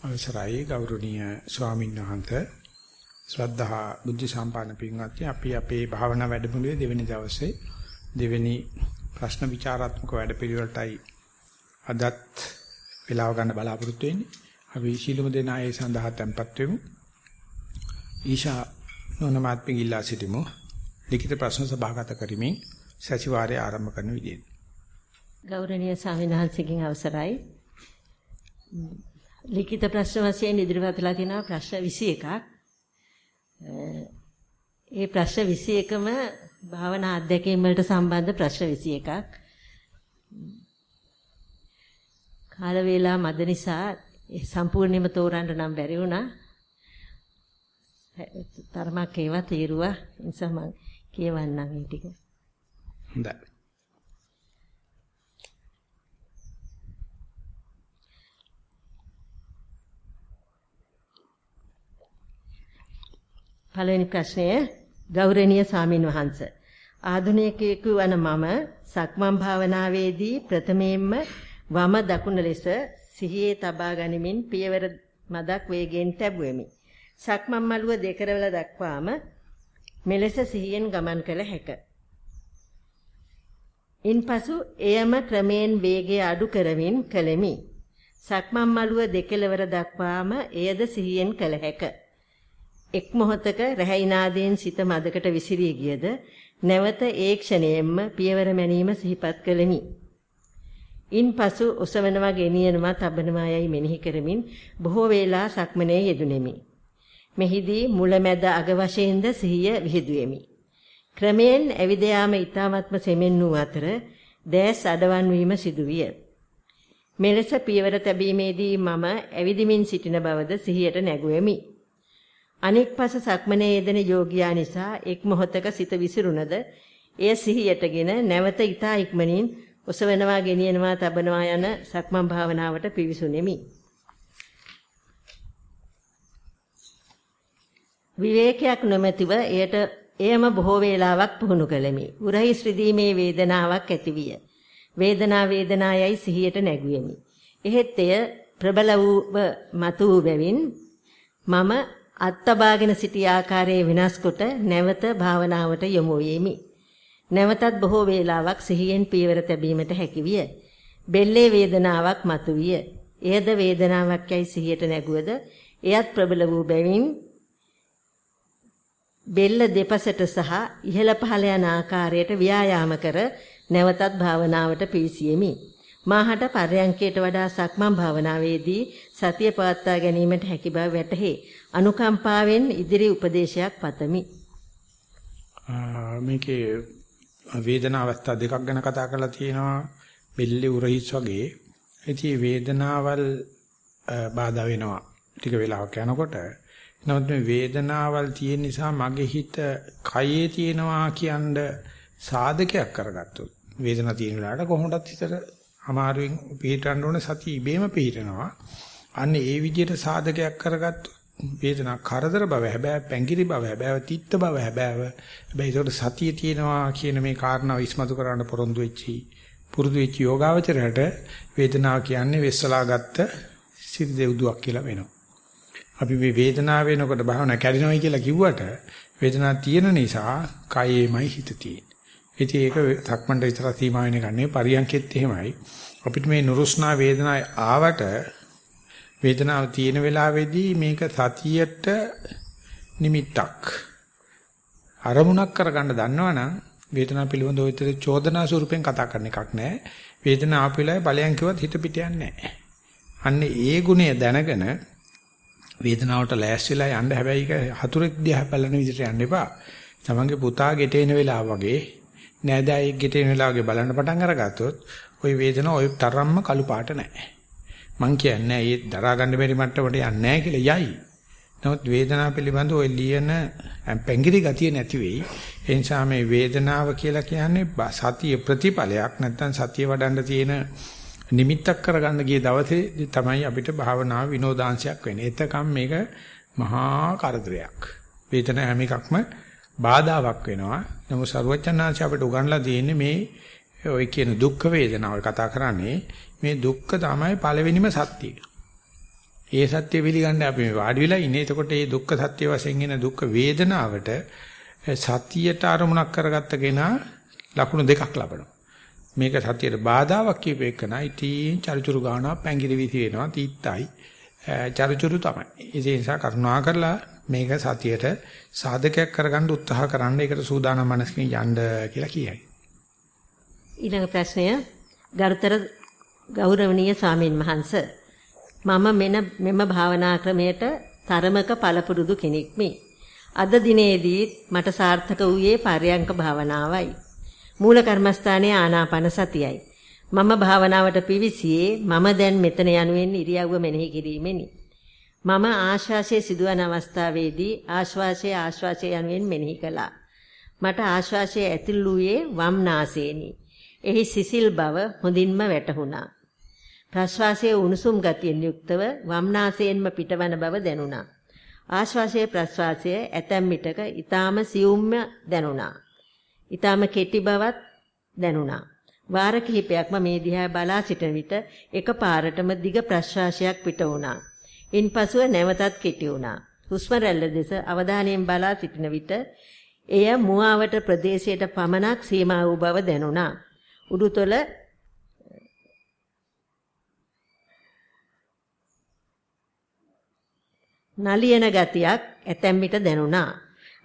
අවසරයි ගෞරවනීය ස්වාමීන් වහන්සේ ශ්‍රද්ධා බුද්ධ සම්පන්න පින්වත්නි අපි අපේ භාවනා වැඩමුළුවේ දෙවෙනි දවසේ දෙවෙනි ප්‍රශ්න විචාරාත්මක වැඩපිළිවෙලටයි අදත් වේලාව ගන්න බලාපොරොත්තු වෙන්නේ. අපි ශීලමු දෙනා ඒ සඳහා tempත් වෙමු. ඊෂා නොනමාත්මික ඉල්ලා සිටිමු. ලිඛිත ප්‍රශ්න සභාගත කරමින් සතිವಾರය ආරම්භ කරන විදියට. ගෞරවනීය ස්වාමීන් වහන්සේගෙන් අවසරයි. ලිඛිත ප්‍රශ්න වශයෙන් ඉදිරිපත් වෙලා තියෙනවා ප්‍රශ්න 21ක්. ඒ ප්‍රශ්න 21ම භාවනා අධ්‍යක්ීම් වලට සම්බන්ධ ප්‍රශ්න 21ක්. කාල වේලා මද නිසා සම්පූර්ණයෙන්ම තෝරන්න නම් බැරි වුණා. තරමක් ඒවා තීරුවා. නිසා මම කියවන්නම් මේ ටික. හොඳයි. පළවෙනි ප්‍රශ්නය ගෞරවනීය සාමින් වහන්ස ආධුනිකයෙකු වන මම සක්මන් භාවනාවේදී ප්‍රථමයෙන්ම වම දකුණ ලෙස සිහියේ තබා ගනිමින් පියවර මදක් වේගයෙන් තැබුවෙමි. සක්මන් මළුව දෙකරවල දක්වාම මෙලෙස සිහියෙන් ගමන් කළ හැක. ඉන්පසු එයම ක්‍රමයෙන් වේගය අඩු කරමින් කළෙමි. සක්මන් මළුව දෙකලවර දක්වාම එයද සිහියෙන් කළ හැකිය. එක් මොහොතක රැහැිනාදයෙන් සිත මදකට විසිරී ගියද නැවත ඒ ක්ෂණයෙන්ම පියවර මැනීම සිහිපත් කළෙමි. ඉන්පසු ඔසවනවා ගෙනියනවා තබනවා යයි මෙනෙහි කරමින් බොහෝ වේලා සක්මනේ යෙදුණෙමි. මෙහිදී මුලැමැද අග වශයෙන්ද සිහිය විහිදුවෙමි. ක්‍රමයෙන් ඇවිද යාම ඊ타ත්ම සෙමෙන් වූ අතර දැස් අඩවන් වීම සිදුවිය. මෙලෙස පියවර තැබීමේදී මම ඇවිදිමින් සිටින බවද සිහියට නැගුවෙමි. අනෙක් පස සක්මනේ යෙදෙන යෝගියා නිසා එක් මොහොතක සිත විසිරුණද එය සිහියටගෙන නැවත ඊතා ඉක්මනින් ඔසවනවා ගෙනියනවා තබනවා යන සක්මන් භාවනාවට පිවිසුනිමි. විවේකයක් නොමැතිව එයට එයම බොහෝ වේලාවක් පුහුණු කළෙමි. උරහිස් රිදීමේ වේදනාවක් ඇතිවිය. වේදනා වේදනායයි සිහියට නැගුවෙමි. එහෙත් එය ප්‍රබල වූ මතු වූ බැවින් මම අත්තබාගෙන සිටි ආකාරයේ වෙනස් කොට නැවත භාවනාවට යොමු වෙමි. නැවතත් බොහෝ වේලාවක් සිහියෙන් පියවර තැබීමට හැකිවිය. බෙල්ලේ වේදනාවක් මතුවිය. එයද වේදනාවක් යයි සිහියට නැගුවද එයත් ප්‍රබල වූ බැවින් බෙල්ල දෙපසට සහ ඉහළ පහළ යන ආකාරයට ව්‍යායාම කර නැවතත් භාවනාවට පිවිසියෙමි. මාහට පර්යංකයට වඩා සක්මන් භාවනාවේදී සතිය පවත්වා ගැනීමට හැකි බව වැටහි. අනුකම්පාවෙන් ඉදිරි උපදේශයක් පතමි. මේකේ වේදනා අවස්ථා දෙකක් ගැන කතා කරලා තියෙනවා. බෙල්ලේ උරහිස් වගේ. ඉතින් වේදනාවල් බාධා වෙනවා. ටික වෙලාවක් යනකොට නමුත් මේ වේදනාවල් තියෙන නිසා මගේ හිත කයේ තියෙනවා කියනද සාධකයක් කරගත්තොත් වේදනාව තියෙන වෙලාවට කොහොමදත් හිතට අමාරුවෙන් පිළිටන්න ඕනේ සතිය ඉබේම පිළිටනවා. අන්න ඒ විදිහට සාධකයක් කරගත්තොත් වේදනා කරදර බව හැබැයි පැංගිරි බව හැබැයි තිත්ත බව හැබැයි හැබැයි ඒකට සතිය තියෙනවා කියන මේ කාරණාව ඉස්මතු කරන්න පොරොන්දු වෙච්චි පුරුදු වෙච්ච යෝගාවචරයට වේදනාව කියන්නේ වෙස්සලා ගත්ත සිරි දෙව්දුවක් කියලා වෙනවා. අපි මේ වේදනාව වෙනකොට භාවනා කැඩෙනවයි කියලා කිව්වට වේදනාව තියෙන නිසා කයෙමයි හිත තියෙන්නේ. ඉතින් ඒක සක්මන්ට විතර සීමා වෙන එක නෙවෙයි පරියන්කෙත් එහෙමයි. අපිට මේ නුරුස්නා වේදනාව ආවට වේදනාව තියෙන වෙලාවේදී මේක සතියට නිමිත්තක් අරමුණක් කරගන්න දන්නවනම් වේදනාව පිළිබඳව විතර චෝදනා ස්වරූපෙන් කතා කරන එකක් නෑ වේදනාව ආපෙලාවේ බලයන් කිව්වත් හිත පිට යන්නේ නෑ අන්න ඒ ගුණය දැනගෙන වේදනාවට ලෑස්තිලා යන්න හැබැයි ඒක හතුරෙක් දිහා බලන විදිහට යන්න එපා තමන්ගේ පුතා ගෙට එන වෙලාව වගේ නෑදෑයෙක් ගෙට එන වෙලාව වගේ බලන්න පටන් අරගත්තොත් ওই වේදනාව ওই තරම්ම කළු පාට නෑ මං කියන්නේ ඒ දරා ගන්න බැරි මට්ටමට යන්නේ නැහැ කියලා යයි. නමුත් වේදනාව පිළිබඳ ওই ලියන පැංගිරි ගතිය නැති වෙයි. ඒ නිසා මේ වේදනාව කියලා කියන්නේ සතිය ප්‍රතිඵලයක් නැත්නම් සතිය වඩන්න තියෙන නිමිත්තක් කරගන්න ගිය දවසේ තමයි අපිට භාවනා විනෝදාංශයක් වෙන්නේ. එතකම් මේක මහා කරදරයක්. වේදනාව හැම එකක්ම බාධාවක් වෙනවා. නමුත් සරුවචනාංශ අපිට උගන්ලා තියෙන්නේ මේ ඔය කියන දුක් වේදනාව කතා කරන්නේ මේ දුක්ඛ තමයි පළවෙනිම සත්‍යය. ඒ සත්‍ය පිළිගන්න අපි මේ වාඩි වෙලා ඉන්නේ. එතකොට මේ දුක්ඛ සත්‍ය වශයෙන් එන දුක්ඛ වේදනාවට සතියට අරමුණක් කරගත්ත කෙනා ලකුණු දෙකක් ලබනවා. මේක සතියට බාධාවක් කියප එකන ඉතින් චරිචුරු ගානවා පැංගිරි විසි වෙනවා තීත්තයි චරිචුරු තමයි. ඒ නිසා කරුණා කරලා මේක සතියට සාධකයක් කරගන්න උත්සාහ කරන්න ඒකට සූදානම් මනසකින් යන්න කියලා කියයි. ඊළඟ ප්‍රශ්නය ගරුතර ගෞරවනීය ස්වාමින් වහන්සේ මම මෙන මෙම භාවනා ක්‍රමයට තරමක පළපුරුදු කෙනෙක්මි. අද දිනේදී මට සාර්ථක වූයේ පරයන්ක භාවනාවයි. මූල කර්මස්ථානයේ ආනාපාන සතියයි. මම භාවනාවට පිවිසියේ මම දැන් මෙතන යනුවෙන් ඉරියව්ව මෙනෙහි කිරීමෙනි. මම ආශ්වාසයේ සිදුවන අවස්ථාවේදී ආශ්වාසයේ ආශ්වාසය යනුවෙන් මෙනෙහි කළා. මට ආශ්වාසයේ ඇතුළු වූයේ වම් නාසයෙනි. එහි සිසිල් බව හොඳින්ම වැටහුණා. ප්‍රශ්වාසයේ උණුසුම් ගතියෙන් යුක්තව වම් නාසයෙන්ම පිටවන බව දැනුණා. ආශ්වාසයේ ප්‍රශ්වාසය ඇතැම් විටක ඊටාම සියුම්ම දැනුණා. ඊටාම කෙටි බවත් දැනුණා. වාර කිහිපයක්ම මේ දිහා බලා සිටින විට එකපාරටම දිග ප්‍රශ්වාසයක් පිට වුණා. ඉන්පසුව නැවතත් කෙටි වුණා. හුස්ම රැල්ල දෙස අවධානයෙන් බලා සිටින විට එය මුවාවට ප්‍රදේශයට පමණක් සීමා වූ බව දැනුණා. උඩුතල නලියන ගතියක් ඇතැම් විට දැනුණා.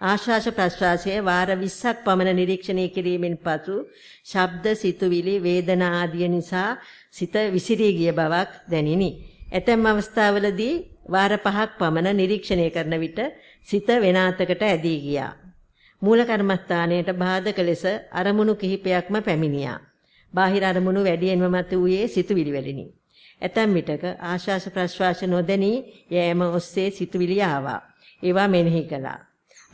ආශ්වාස ප්‍රශ්වාසයේ වාර 20ක් පමණ නිරීක්ෂණය කිරීමෙන් පසු ශබ්ද සිතුවිලි වේදනා ආදිය නිසා සිත විසිරී ගිය බවක් දැනිනි. ඇතැම් අවස්ථාවලදී වාර 5ක් පමණ නිරීක්ෂණය කරන විට සිත වෙනාතකට ඇදී ගියා. මූල කර්මස්ථානයට බාධක ලෙස අරමුණු කිහිපයක්ම පැමිණියා. බාහිර අරමුණු වැඩියෙන්ම මත වූයේ සිතුවිලි වලිනි. ඇතැම් විටක ආශ්වාස ප්‍රශ්වාස නොදැනී යෑම ඔස්සේ සිතුවිලි ආවා. ඒවා මෙනෙහි කළා.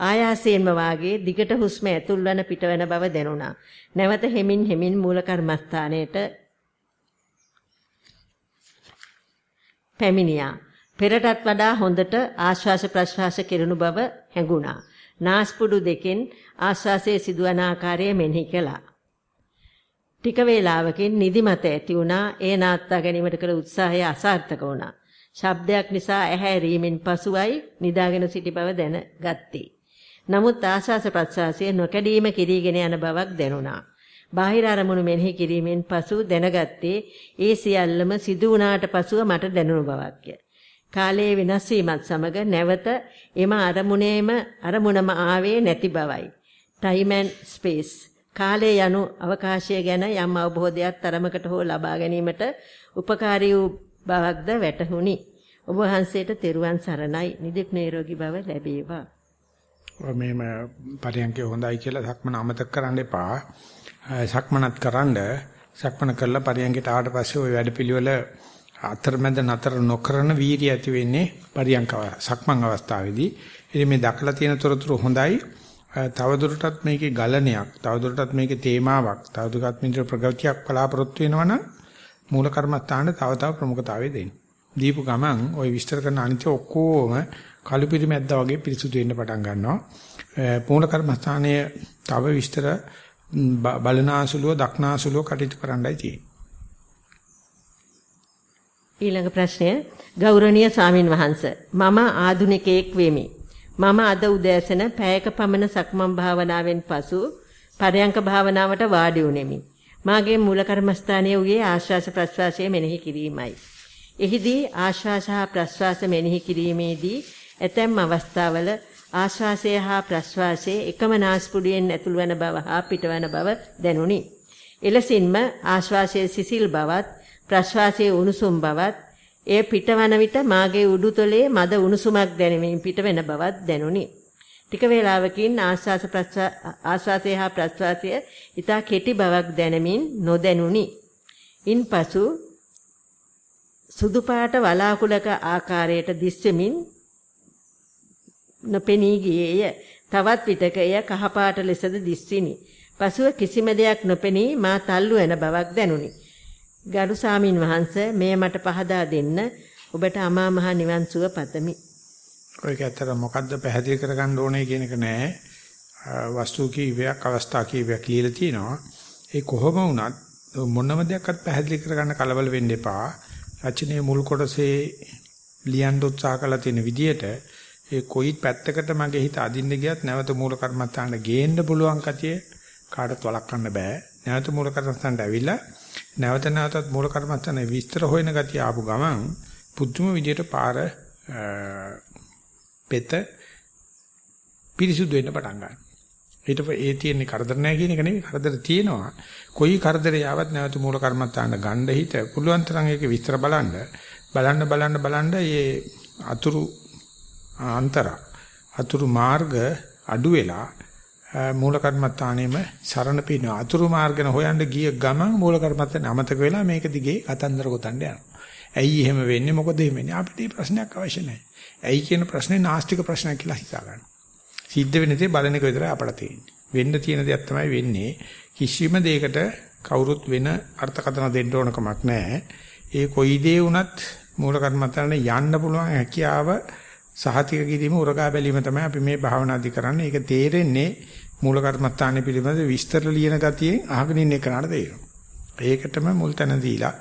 ආයාසයෙන්ම වාගේ දිගට හුස්ම ඇතුල්වන පිටවන බව දැනුණා. නැවත හෙමින් හෙමින් මූල කර්මස්ථානයට පැමිණියා. පෙරටත් වඩා හොඳට ආශ්වාස ප්‍රශ්වාස කෙරෙනු බව හැඟුණා. නාස්පුඩු දෙකෙන් ආශ්වාසයේ සිදුවන ආකාරය මෙනෙහි කළා. ටික වේලාවකින් නිදිමත ඇති වුණා. ඒ නාත්තා ගැනීමට කළ උත්සාහය අසාර්ථක වුණා. ශබ්දයක් නිසා ඇහැ රීමෙන් පසුවයි නිදාගෙන සිටි බව දැනගත්තේ. නමුත් ආශාස ප්‍රසආසය නොකඩීම කිරීගෙන යන බවක් දැනුණා. බාහිර අරමුණු මෙනෙහි කිරීමෙන් පසු දැනගත්තේ ඒ සියල්ලම සිදු වුණාට පසුව මට දැනුණු බවක්ය. කාලයේ වෙනස් වීමත් සමග නැවත එම අරමුණේම අරමුණම ආවේ නැති බවයි. time and space කාලය යනු අවකාශය ගැන යම් අවබෝධයක් තරමකට හෝ ලබා ගැනීමට උපකාරී වූ බවක්ද වැටහුණි. ඔබ වහන්සේට තෙරුවන් සරණයි. නිදුක් නිරෝගී භව ලැබේවා. මේම පරියන්කේ හොඳයි කියලා සක්මන අමතක කරන්න එපා. සක්මනත් කරන්ඩ සක්මන කරලා පරියන්කේට ආවට පස්සේ ওই වැඩපිළිවෙල අතරමැද නතර නොකරන වීර්ය ඇති වෙන්නේ පරියන්ක සක්මන් අවස්ථාවේදී. ඉතින් මේ දක්ලා තියෙන තොරතුරු හොඳයි. තවදුරටත් මේකේ ගලණයක්, තවදුරටත් මේකේ තේමාවක්, තවදුරටත් මේක ප්‍රගතියක් බලාපොරොත්තු වෙනවනම් මූල කර්මස්ථානට තව තව ප්‍රමුඛතාවය දෙන්න. දීපු ගමන් ওই විස්තර කරන අනිත් ඔක්කොම කළු පිරිමැද්දා වගේ පිරිසුදු වෙන්න පටන් ගන්නවා. මූල කර්මස්ථානයේ තව විස්තර බලනාසුලුව දක්නාසුලුව කටයුතු කරන්නයි තියෙන්නේ. ඊළඟ ප්‍රශ්නය ගෞරවනීය ස්වාමින් වහන්සේ මම ආදුනිකයෙක් වෙමි. මම අද උදෑසන පැයක පමණ සක්මන් භාවනාවෙන් පසු පරයන්ක භාවනාවට වාඩි වුනිමි. මාගේ මූල කර්මස්ථානයේ උගේ ආශ්වාස ප්‍රශ්වාසය මෙනෙහි කිරීමයි. එහිදී ආශ්වාස හා ප්‍රශ්වාස මෙනෙහි කිරීමේදී ඇතැම් අවස්ථාවල ආශ්වාසය හා ප්‍රශ්වාසයේ එකම නාස්පුඩුවෙන් ඇතුළු වන බව හා පිටවන බව දැනුනි. එලෙසින්ම ආශ්වාසයේ සිසිල් බවත් ප්‍රශ්වාසයේ උණුසුම් බවත් එය පිටවන විට මාගේ උඩුතලයේ මද උණුසුමක් දැනෙමින් පිටවෙන බවත් දැනුනි. ටික වේලාවකින් ආශ්වාස ආශ්වාසය හා ප්‍රශ්වාසය ඊට කෙටි බවක් දැනෙමින් නොදැනුනි. ඉන්පසු සුදු පාට වලාකුළක ආකාරයට දිස්වෙමින් නොපෙනී ගියේය. තවත් විටක එය කහපාට ලෙසද දිස්සිනි. පසුව කිසිම දෙයක් නොපෙනී මා තල්ලු වෙන බවක් දැනුනි. ගරු සාමින් වහන්සේ මේ මට පහදා දෙන්න ඔබට අමා මහ නිවන් සුව පතමි. ඔයක ඇත්තට මොකද්ද පැහැදිලි කරගන්න ඕනේ කියන එක නෑ. වස්තු කීවයක් අවස්ථා කීවයක් ලියලා තිනවා. ඒ කොහොම වුණත් මොනම දෙයක්වත් පැහැදිලි කරගන්න කලබල වෙන්න එපා. රචනයේ මුල් කොටසේ ලියන්න උත්සාහ කළා තියෙන විදියට ඒ කොයි පැත්තකට මගේ හිත අදින්න ගියත් නැවත මූල කර්මත්තාන්න ගේන්න පුළුවන් කතිය කාටවත් වළක්වන්න බෑ. නැවත මූල කර්මත්තාන්ට ඇවිල්ලා නැවත නැවතත් මූල කර්මත්තානේ විස්තර හොයන ගතිය ආපු ගමන් පුදුම විදියට පාර පෙත පිරිසුදු වෙන්න පටන් ගන්නවා. ඊට පස්සේ ඒ තියෙන කරදර නැහැ කියන එක නෙවෙයි කරදර තියෙනවා. කොයි කරදරේ ආවත් නැවත මූල කර්මත්තාන්න ගන්න හිත පුළුවන් තරම් ඒක විස්තර බලන්න බලන්න බලන්න බලන්න මේ අතුරු අන්තර අතුරු මාර්ග අඩු වෙලා මූල කර්මත්තානෙම සරණ පිනවා. අතුරු මාර්ගන හොයන්න ගිය ගමන් මූල කර්මත්තාන අමතක වෙලා මේක දිගේ කතන්දර ගොතන්න යනවා. ඇයි එහෙම වෙන්නේ? මොකද එහෙම වෙන්නේ? අපිට මේ ප්‍රශ්නයක් අවශ්‍ය නැහැ. ඇයි කියන ප්‍රශ්නේ නාස්තික ප්‍රශ්නයක් කියලා හිතා ගන්න. සිද්ධ වෙන දේ බලන එක විතරයි අපට තියෙන්නේ. වෙන්න තියෙන දෙයක් තමයි වෙන්නේ. කිසිම දෙයකට කවුරුත් වෙන අර්ථකථන දෙන්න ඕන කමක් නැහැ. ඒ කොයි දේ වුණත් මූල කර්මත්තාන යන්න පුළුවන් හැකියාව සහතික කිරීම උරගා බැලීම තමයි අපි මේ භාවනාදි කරන්නේ. ඒක තේරෙන්නේ මූල කර්මස්ථානයේ පිළිබඳ විස්තර ලියන ගතියෙන් අහගෙන ඉන්න කෙනාට තේරෙනවා. ඒකටම මුල් තැන දීලා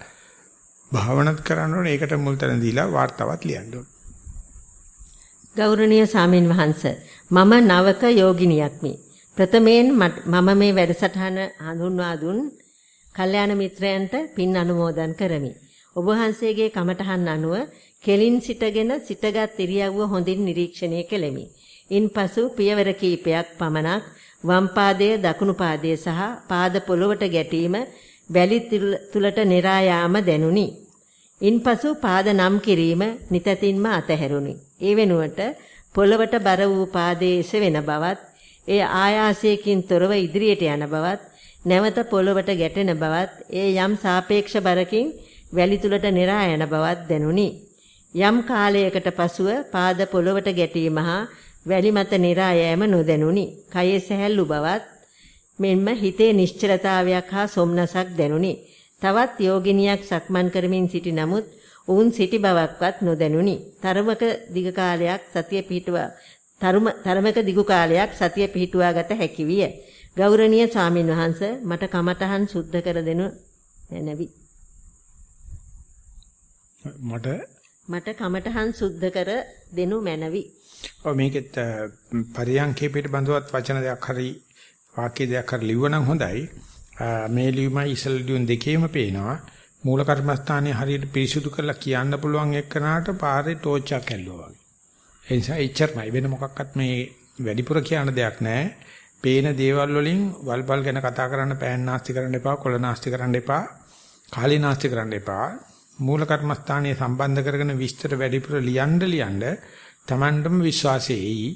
භාවනාත් කරන්න ඕනේ. ඒකට මුල් තැන දීලා වார்த்தාවත් ලියන්න ඕනේ. ගෞරවනීය සාමින් වහන්ස මම නවක යෝගිනියක් මේ. ප්‍රථමයෙන් මම මේ වැඩසටහන හඳුන්වා දුන් කල්යාණ මිත්‍රයන්ට පින් අනුමෝදන් කරමි. ඔබ වහන්සේගේ කමඨහන් අනුව කෙලින් සිටගෙන සිටගත් ඉරියව්ව හොඳින් නිරීක්ෂණය කෙලෙමි. ඉන්පසු පියවර කීපයක් පමණක් වම් පාදයේ දකුණු පාදයේ සහ පාද පොළවට ගැටීම වැලි තුලට නිරා යාම දැනුනි. ඉන්පසු පාද නම් කිරීම නිතතින්ම අතහැරුණි. ඒ වෙනුවට පොළවට බර වූ පාදයේ එසවෙන බවත්, ඒ ආයාසයෙන් තොරව ඉදිරියට යන බවත්, නැවත පොළවට ගැටෙන බවත්, ඒ යම් සාපේක්ෂ බරකින් වැලි තුලට නිරා යන බවත් දැනුනි. යම් කාලයකට පසුව පාද පොළවට ගැටීම හා වැලි මත නිරා යෑම නොදැනුනි. කයේ සැහැල්ලු බවත් මෙන්ම හිතේ නිශ්චලතාවයක් හා සොම්නසක් දැනුනි. තවත් යෝගිනියක් සක්මන් කරමින් සිටි නමුත් ඔවුන් සිටි බවක්වත් නොදැනුනි. තරමක දිග කාලයක් සතිය පිහිටුවා තරමක දිගු කාලයක් සතිය පිහිටුවා ගත හැකි විය. ගෞරවනීය ස්වාමින් වහන්සේ මට කමඨහන් සුද්ධ කර දෙනු නැනවි. මට මට කමඨහන් සුද්ධ කර දෙනු මැනවි. ඔව් මේකෙත් පරියන්කේ පිටබඳවත් වචන දෙයක් හරි වාක්‍ය දෙයක් හරි ලිව්වනම් හොඳයි. මේ ලියුමයි ඉසල් ලියුම් දෙකේම පේනවා. මූල කර්මස්ථානයේ හරියට පිරිසුදු කරලා කියන්න පුළුවන් එක්කනට පාරේ ටෝච් එකක් ඇල්ලුවා වගේ. ඒ නිසා එච්චරමයි වෙන මොකක්වත් මේ වැඩිපුර කියන දෙයක් නැහැ. පේන දේවල් වලින් වල්පල් ගැන කතා කරන්න පෑන් නාස්ති කරන්න එපා, කොළ නාස්ති කරන්න එපා, කාලී නාස්ති කරන්න එපා. මූල කර්මස්ථානයේ සම්බන්ධ කරගෙන විස්තර වැඩිපුර ලියන්න ලියන්න Tamandම විශ්වාසය එයි.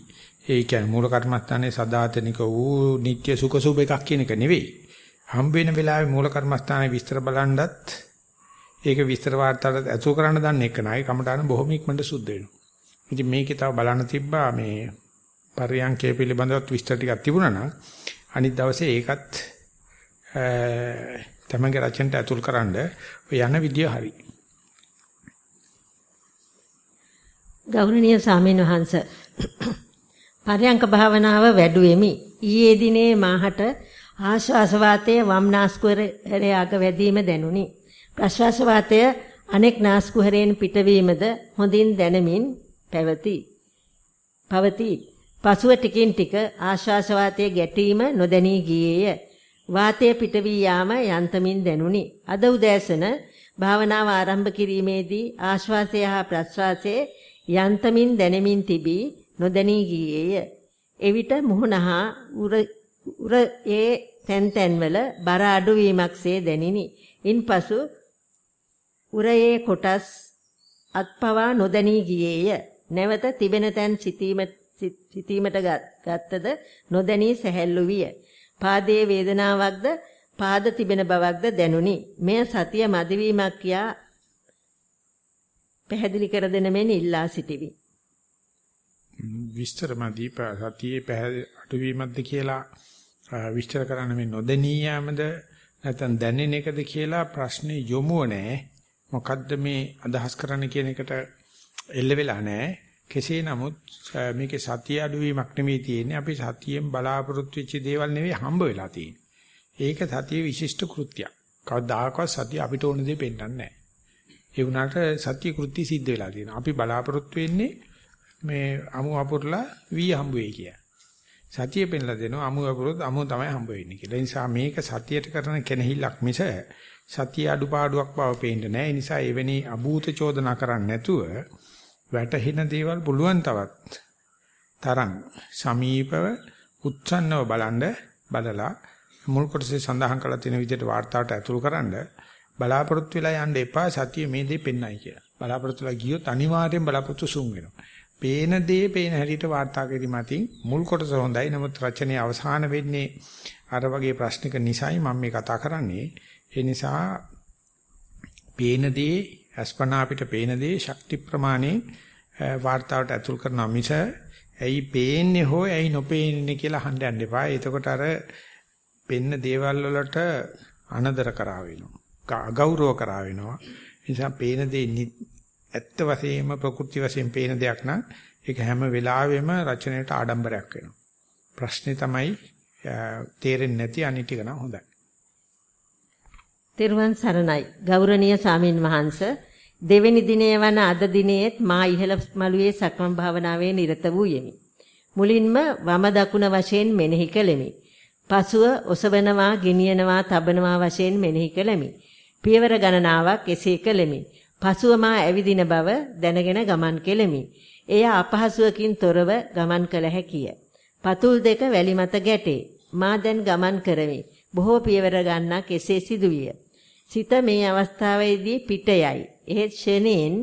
ඒ කියන්නේ මූල කර්මස්ථානයේ සදාතනික වූ නিত্য සුඛ සුභ එකක් කියන එක නෙවෙයි. හම්බ වෙන වෙලාවේ මූල කර්මස්ථානයේ විස්තර බලනවත් ඒක විස්තර වාර්තාවට ඇතුල් කරන්න දන්නේ එක නයි කමටහන බොහොම ඉක්මනට සුද්ධ වෙනවා. ඉතින් මේකේ තව බලන්න තිබ්බා මේ පරියන්කේ පිළිබඳව විස්තර ටිකක් තිබුණා නම් අනිත් දවසේ ඒකත් තමන්ගේ රචනට ඇතුල් කරන්න යන විදිය හරියි. ගෞරවනීය සාමීන් වහන්ස පරයන්ක භාවනාව වැඩුවෙමි. ඊයේ දිනේ මාහට ආශ්වාස වාතයේ වම් නාස්කුහරයේ අග වැදීම දැනුනි. ප්‍රශ්වාස වාතය අනෙක් නාස්කුහරයෙන් පිටවීමද හොඳින් දැනෙමින් පැවති. පවති. පසුව ටිකින් ටික ආශ්වාස වාතයේ ගැටීම නොදැනී ගියේය. වාතය පිට වී යාම යන්තමින් දැනුනි. අද උදෑසන භාවනාව ආරම්භ කිරීමේදී ආශ්වාසය හා ප්‍රශ්වාසයේ යන්තමින් දැනෙමින් තිබී නොදැනී ගියේය. එවිට මුහුණහා උර ඒ තැන් තැන්වල බර අඩුවීමක්සේ දැනිනි. ඉන්පසු උරයේ කොටස් අත්පවා නොදැනී ගියේය. නැවත තිබෙන තැන් සිතීමට ගත්තද නොදැනී සැහැල්ලු විය. පාදයේ වේදනාවක්ද පාද තිබෙන බවක්ද දැනුනි. මෙය සතිය මදිවීමක් කියා පැහැදිලි කර දෙන මෙන් ඉල්ලා සිටිවි. විස්තර මදි සතියේ අඩුවීමක්ද කියලා විස්තර කරන්න මේ නොදෙනී යාමද නැත්නම් දැනෙන එකද කියලා ප්‍රශ්නේ යොමුව නැහැ. මොකද්ද මේ අදහස් කරන්න කියන එකට එල්ල වෙලා නැහැ. කෙසේ නමුත් මේකේ සතිය අඩුවීමක් නෙමෙයි තියෙන්නේ. අපි සතියෙන් බලාපොරොත්තු වෙච්ච දේවල් නෙවෙයි හම්බ වෙලා තියෙන්නේ. ඒක සතියේ විශිෂ්ට කෘත්‍යයක්. කවදාකවත් සතිය අපිට ඕන දේ පෙන්වන්නේ නැහැ. ඒ වුණාට සත්‍ය කෘත්‍ය සිද්ධ වෙලා තියෙනවා. අපි බලාපොරොත්තු වෙන්නේ මේ අමු අපුරලා වී හම්බ වෙයි කියලා. සතිය පෙන්ලා දෙනවා අමු අපුරොත් අමු තමයි හම්බ වෙන්නේ කියලා. ඒ නිසා මේක සතියට කරන කෙනහිල්ලක් මිස සතිය අඩුපාඩුවක් බව පේන්නේ නැහැ. ඒ නිසා එවැනි අභූත චෝදනා කරන්නේ නැතුව වැටහෙන දේවල් පුළුවන් තවත් තරම් සමීපව උත්සන්නව බලන්න බලලා මුල් කොටසේ සඳහන් කරලා තියෙන විදිහට වார்த்தාවට ඇතුළු කරන්නේ බලාපොරොත්තු වෙලා යන්න එපා සතිය මේ දේ පෙන්නයි කියලා. බලාපොරොත්තු වෙලා ගියොත් අනිවාර්යෙන් බලාපොරොත්තු සුන් වෙනවා. පේන දේ පේන හැටියට වාර්තා කිරීම අතින් මුල් කොටස හොඳයි. නමුත් රචනයේ අවසාන වෙන්නේ අර වගේ ප්‍රශ්නික නිසයි මම මේ කතා කරන්නේ. ඒ නිසා පේන දේ අස්පනා අපිට පේන දේ ශක්ති ප්‍රමාණේ වාර්තාවට ඇතුල් කරනවා මිස ඇයි පේන්නේ හෝ ඇයි නොපේන්නේ කියලා අහන්න යන්න එපා. එතකොට අර පෙන්න දේවල් වලට අනදර කරා වෙනවා. අගෞරව කරා වෙනවා. ඒ නිසා පේන දේ ඇත්ත වශයෙන්ම ප්‍රകൃති වශයෙන් පේන දෙයක් නම් ඒක හැම වෙලාවෙම රචනයට ආඩම්බරයක් වෙනවා. ප්‍රශ්නේ තමයි තේරෙන්නේ නැති අනිත් ටික නම් හොඳයි. තෙරුවන් සරණයි. ගෞරවනීය සාමින් වහන්ස දෙවෙනි දිනේ වන අද දිනේත් මා ඉහළ මළුවේ සක්මන් භාවනාවේ නිරත වූ යෙමි. මුලින්ම වම දකුණ වශයෙන් මෙනෙහි කළෙමි. පසුව ඔසවනවා, ගෙනියනවා, තබනවා වශයෙන් මෙනෙහි කළෙමි. පියවර ගණනාවක් එසේ කළෙමි. පසුව මා ඇවිදින බව දැනගෙන ගමන් කෙලෙමි. එය අපහසුවකින් තොරව ගමන් කළ හැකිය. පතුල් දෙක වැලි මත ගැටේ. මා දැන් ගමන් කරමි. බොහෝ පියවර ගන්නක් එසේ සිදුවිය. සිත මේ අවස්ථාවේදී පිට යයි. එහෙත් ෂෙනෙන්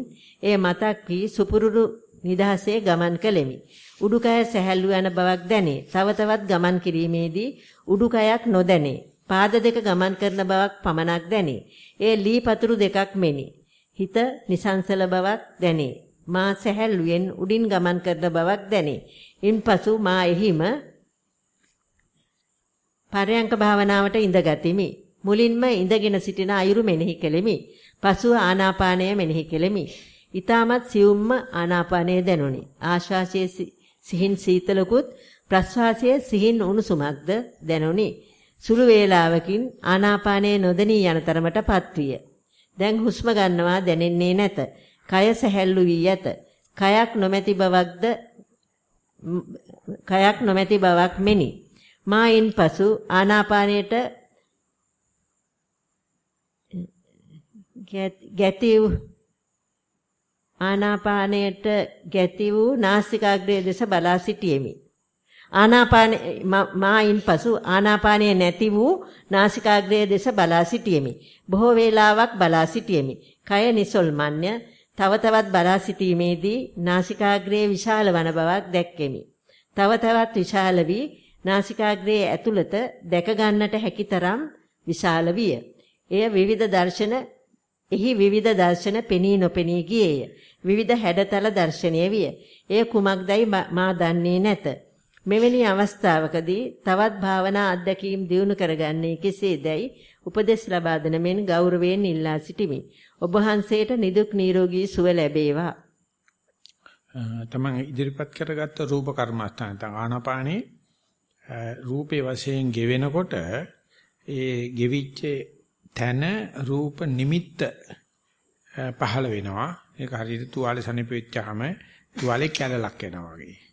එය මතක් වී සුපුරුදු නිදහසේ ගමන් කළෙමි. උඩුකය සැහැල්ලු යන බවක් දැනේ. තව තවත් ගමන් කිරීමේදී උඩුකයක් නොදැනේ. පාද දෙක ගමන් කරන බවක් පමණක් දැනේ. ඒ ලී පතුරු දෙකක් මෙනි. හිත නිසංසල බවක් දැනේ. මා සැහැල්ලුවෙන් උඩින් ගමන් කරන බවක් දැනේ. ඉන්පසු මා එහිම පරයන්ක භාවනාවට ඉඳගතිමි. මුලින්ම ඉඳගෙන සිටින අයුරු මෙනෙහි කෙලෙමි. පසුව ආනාපානය මෙනෙහි කෙලෙමි. ඊටමත් සියුම්ම ආනාපානය දැනුනි. ආශ්වාසයේ සිහින් සීතලකුත් ප්‍රශ්වාසයේ සිහින් උණුසුමක්ද දැනුනි. සුළු වේලාවකින් ආනාපානයේ නොදෙනී යන තරමටපත් විය. දැන් හුස්ම ගන්නවා දැනෙන්නේ නැත. කය සැහැල්ලු වී ඇත. කයක් නොමැති බවක්ද කයක් නොමැති බවක් මෙනි. මායින් පසු ආනාපානයට ගැති ආනාපානයට ගැති වූ නාසිකාග්‍රය දෙස බලා සිටියෙමි. ආනාපාන මායින් පසු ආනාපානය නැති වූ නාසිකාග්‍රය දෙස බලා සිටියෙමි. බොහෝ වේලාවක් බලා සිටියෙමි. කය නිසල්මන්්‍ය තව තවත් බලා සිටීමේදී නාසිකාග්‍රයේ විශාල වන බවක් දැක්කෙමි. තව තවත් විශාල වී නාසිකාග්‍රයේ ඇතුළත දැක ගන්නට හැකි තරම් විශාල විය. එය විවිධ දර්ශන එහි විවිධ දර්ශන පෙනී නොපෙනී ගියේය. විවිධ හැඩතල දර්ශනීය විය. එය කුමක්දයි මා දන්නේ නැත. මෙවැනි අවස්ථාවකදී තවත් භාවනා අත්දැකීම් දියුණු කරගන්නේ කෙසේදයි උපදෙස් ලබා දෙන මෙන් ගෞරවයෙන් ඉල්ලා සිටිමි. ඔබ වහන්සේට නිදුක් නිරෝගී සුව ලැබේවා. තමන් ඉදිරිපත් කරගත්ත රූප කර්මස්ථාන තං ආනාපානේ රූපේ වශයෙන් ගෙවෙනකොට ඒ ගෙවිච්ච තන රූප නිමිත්ත පහළ වෙනවා. ඒක හරියට තුවාලේ සනිප වෙච්චාම තුවාලේ කැලලක් එනවා වගේ.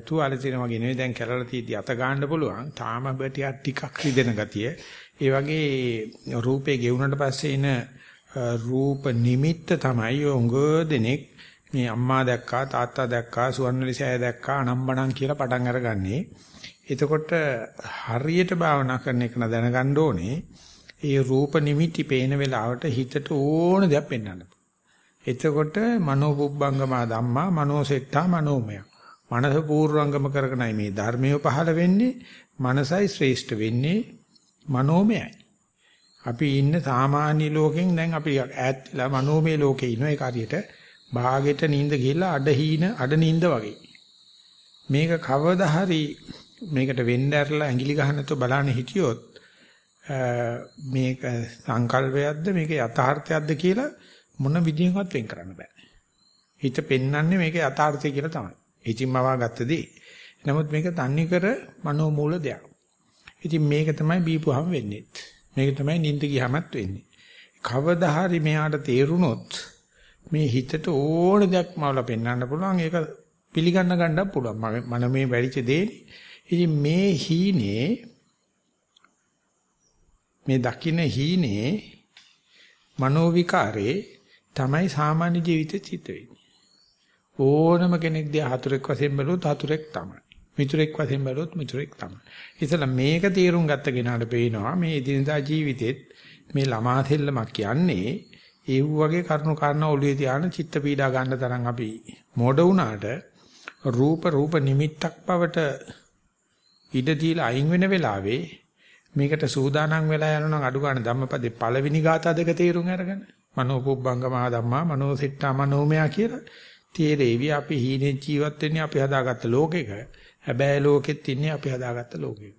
තුවාලේ තියෙන වගේ නෙවෙයි දැන් කැලල තියදී අත ගන්න පුළුවන්. තාම බටියක් ටිකක් රිදෙන ගතිය. ඒ වගේ රූපේ ගෙවුනට පස්සේ එන රූප නිමිත්ත තමයි උඟ දෙනෙක් මේ අම්මා දැක්කා තාත්තා දැක්කා සුවන්වැලිසෑය දැක්කා අනම්බණම් කියලා පටන් අරගන්නේ. එතකොට හරියට භාවනා කරන එක දැනගන්න ඕනේ. ඒ රූප නිමිති පේන වෙලාවට හිතට ඕන දෙයක් පෙන්වන්න. එතකොට මනෝපුබ්බංගමා ධම්මා මනෝසෙට්ටා මනෝමය. මනස පූර්වංගම කරගෙනයි මේ ධර්මය පහළ වෙන්නේ. මනසයි ශ්‍රේෂ්ඨ වෙන්නේ මනෝමයයි. අපි ඉන්න සාමාන්‍ය ලෝකෙන් දැන් අපි ඈත් වෙලා මනෝමය ලෝකේ ඉන්න ඒක හරියට භාගෙට නිින්ද ගිහිල්ලා අඩ හීන අඩ නිින්ද වගේ. මේක කවදා හරි මේකට වෙන්න ඇරලා ඇඟිලි ගහන්නතෝ බලන්න හිටියොත් මේක සංකල්පයක්ද මේක යථාර්ථයක්ද කියලා මොන විදිහකින්වත් වෙන් කරන්න බෑ. හිත පෙන්වන්නේ මේක යථාර්ථය කියලා තමයි. ඉතින් මවා ගත්ත දේ. නමුත් මේක තන්නේ කර මනෝමූල දෙයක්. ඉතින් මේක තමයි බීපුවහම වෙන්නේ. මේක තමයි නිින්ද ගියාමත් වෙන්නේ. කවදා හරි මෙයාට තේරුනොත් මේ හිතට ඕන දෙයක් මවලා පෙන්වන්න පුළුවන් ඒක පිළිගන්න ගන්නත් පුළුවන් මම මේ වැඩිච දෙන්නේ ඉතින් මේ හීනේ මේ දකින්න හීනේ මනෝ විකාරේ තමයි සාමාන්‍ය ජීවිතේ චිත්ත වෙන්නේ ඕනම කෙනෙක් දිහා හතුරෙක් වශයෙන් බැලුවොත් හතුරෙක් තමයි මිතුරෙක් වශයෙන් බැලුවොත් මිතුරෙක් තමයි. ඉතල මේක තීරුම් ගත්ත කෙනාට පේනවා මේ එදිනදා ජීවිතෙත් මේ ළමා තෙල්ලමක් කියන්නේ ඒ වගේ කරුණු කාරණා ඔළුවේ තියාන චිත්ත පීඩා ගන්න තරම් අපි මෝඩ වුණාට රූප රූප නිමිත්තක් බවට ඉඩ දීලා අයින් වෙන වෙලාවේ මේකට සූදානම් වෙලා යනවා නම් අඩු ගන්න ධම්මපදේ පළවෙනි ගාථා දෙක තේරුම් අරගෙන මනෝපුබ්බංගමහා ධම්මා මනෝසිට්ඨා මනෝමයා කියලා තේරෙවි අපි හීනෙන් ජීවත් වෙන්නේ අපි හදාගත්ත ලෝකෙක හැබැයි ලෝකෙත් ඉන්නේ අපි හදාගත්ත ලෝකෙක.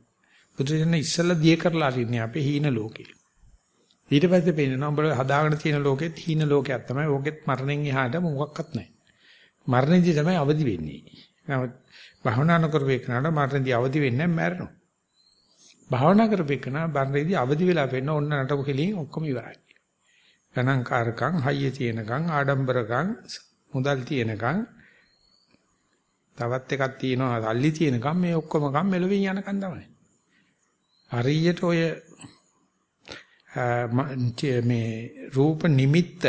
බුදුසෙන් ඉස්සල්ලා දිය කරලා ඉන්නේ අපි හීන ලෝකේ. ඊට පස්සේ පේනවා උඹ හදාගෙන තියෙන ලෝකෙත් හීන ලෝකයක් තමයි. ඕකෙත් මරණයෙන් එහාට මොකක්වත් නැහැ. මරණයේදී තමයි අවදි වෙන්නේ. නමුත් භාවනා නොකරපේකනට මරණයේදී අවදි වෙන්නේ නැහැ මැරෙනවා. භාවනා කරපේකන මරණයේදී අවදි වෙලා වෙන්න ඕන නටක කෙලින් ඔක්කොම ඉවරයි. ගණන්කාරකම්, හයිය තියෙනකම්, ආඩම්බරකම්, මුදල් තියෙනකම් තවත් එකක් තියෙනවා සල්ලි තියෙනකම් මේ ඔක්කොම කම් මෙලොවින් යනකම් තමයි. හරියට ඔය මේ රූප නිමිත්ත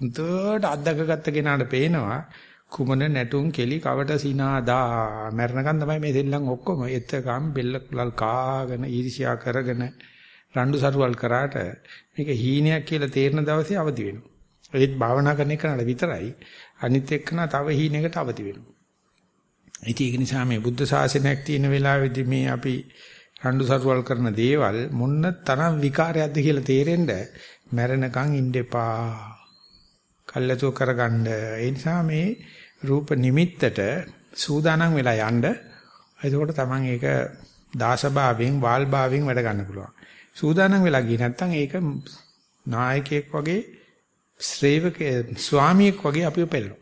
උදේට අද්දකගත්ත කෙනාට පේනවා කුමන නැටුම් කෙලි කවට සිනාදා මරණකම් තමයි මේ දෙල්ලන් ඔක්කොම එතකම් බෙල්ල කුලල් කාගෙන ඊර්ෂ්‍යා කරගෙන රණ්ඩු සරුවල් කරාට මේක හීනයක් කියලා තේරෙන දවසේ අවදි වෙනවා. ඒත් භාවනා කරන එකනට විතරයි අනිත් එක්කන තව හීනයකට අවදි වෙනවා. ඉතින් ඒක නිසා මේ බුද්ධ ශාසනයක් තියෙන වෙලාවේදී මේ අපි රණ්ඩු සරුවල් කරන දේවල් මොන්න තරම් විකාරයක්ද කියලා තේරෙන්න මැරෙනකන් ඉන්න එපා. කල්ලාතෝ කරගන්න. ඒ නිසා මේ රූප නිමිත්තට සූදානම් වෙලා යන්න. එතකොට තමන් ඒක දාසභාවයෙන් වාල්භාවයෙන් වැඩ ගන්න පුළුවන්. සූදානම් වෙලා ගියේ නැත්නම් ඒක නායකයෙක් වගේ ශ්‍රේවක ස්වාමියෙක් වගේ අපිව පෙළනවා.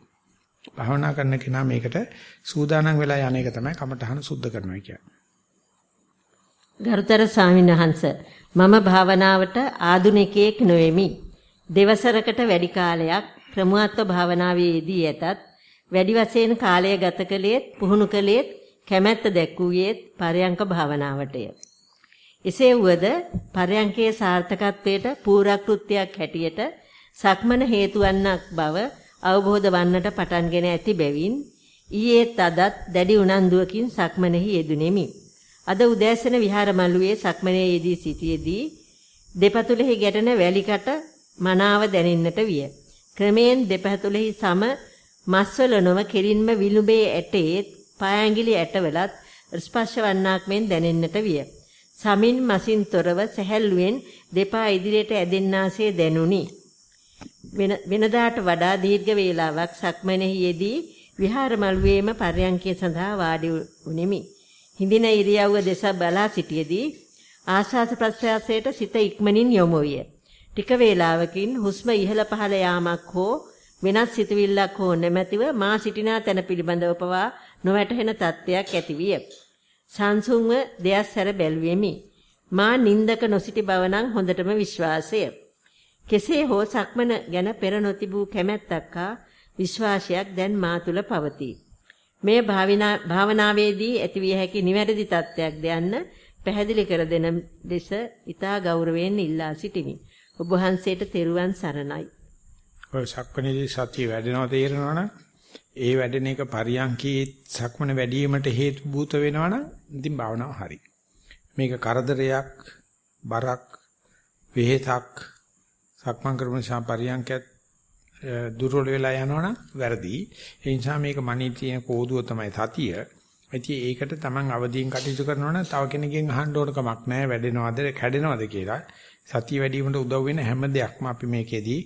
භාවනා කරන කෙනා මේකට සූදානම් වෙලා යන එක තමයි කමඨහන සුද්ධ කරනවා කියන්නේ. ගරුතර ස්වාමීන් වහන්ස මම භාවනාවට ආධුනිකයෙක් නොෙමි. දෙවසරකට වැඩි කාලයක් ක්‍රමවත්ව භාවනාවේ යෙදී ඇතත් වැඩි වශයෙන් කාලය ගත කළේත් පුහුණු කළේත් කැමැත්ත දැක්වුවේත් පරයන්ක භාවනාවටය. එසේ වුවද පරයන්කේ සාර්ථකත්වයට පූරාකෘත්‍යයක් හැටියට සක්මන හේතු වන්නක් බව අවබෝධ වන්නට පටන්ගෙන ඇති බැවින් ඊයේත් අදත් දැඩි උනන්දුවකින් සක්මනෙහි යෙදුණෙමි. අද උදෑසන විහාර මළුවේ සක්මනේ යෙදී සිටියේදී දෙපතුලෙහි ගැටෙන වැලිකට මනාව දැනෙන්නට විය. ක්‍රමයෙන් දෙපතුලෙහි සම මස්වල නොව කෙලින්ම විලුඹේ ඇටේත් පායැඟිලි ඇටවලත් ස්පර්ශ වන්නක් මෙන් දැනෙන්නට විය. සමින් මසින් තොරව සැහැල්ලුවෙන් දෙපා ඉදිරියට ඇදෙන්නාසේ දැනුනි. වෙනදාට වඩා දීර්ඝ වේලාවක් සක්මනෙහි යෙදී විහාර මළුවේම පර්යංකය සඳහා වාඩි වුනිමි. හිඳින ඉරියව්ව දෙස බලා සිටියේදී ආශාස ප්‍රස්වාසයට සිත ඉක්මනින් යොමු විය. ටික වේලාවකින් හුස්ම ඉහළ පහළ යාමක් හෝ වෙනස් සිතුවිල්ලක් හෝ නැමැතිව මා සිටිනා තැන පිළිබඳව පවා නොවැටහෙන තත්ත්වයක් ඇතිවිය. සංසුන්ව දෙයක් සැර බැලුවෙමි. මා නින්දක නොසිටි බව නම් හොඳටම විශ්වාසය. කෙසේ හෝ සක්මන ගැන පෙර නොතිබූ කැමැත්තක් හා විශ්වාසයක් දැන් මා තුල පවතී. මේ භාවනාවේදී ඇතිවිය හැකි නිවැරදි තත්ත්වයක් දයන්න පැහැදිලි කර දෙන දෙස ඊතා ගෞරවයෙන් ඉල්ලා සිටිමි. ඔබ වහන්සේට තෙරුවන් සරණයි. ඔය සක්මණේදී සතිය වැඩෙනවා තේරෙනවනම් ඒ වැඩෙන එක පරියන්කී සක්මන වැඩිවීමට හේතු භූත වෙනවනම් ඉතින් භාවනාව හරි. මේක කරදරයක්, බරක්, වෙහෙසක් සක්මන් කරන ශාපරියංකයත් දුර්වල වෙලා යනවනම් වැරදි. ඒ නිසා මේක මනින් තියෙන කෝදුව තමයි සතිය. ඉතින් ඒකට Taman අවදීන් කටයුතු කරනවනම් තව කෙනෙක්ගෙන් අහන්න ඕන කමක් නැහැ වැඩෙනවද කැඩෙනවද කියලා. සතිය වැඩි වීමට උදව් වෙන හැම දෙයක්ම අපි මේකෙදී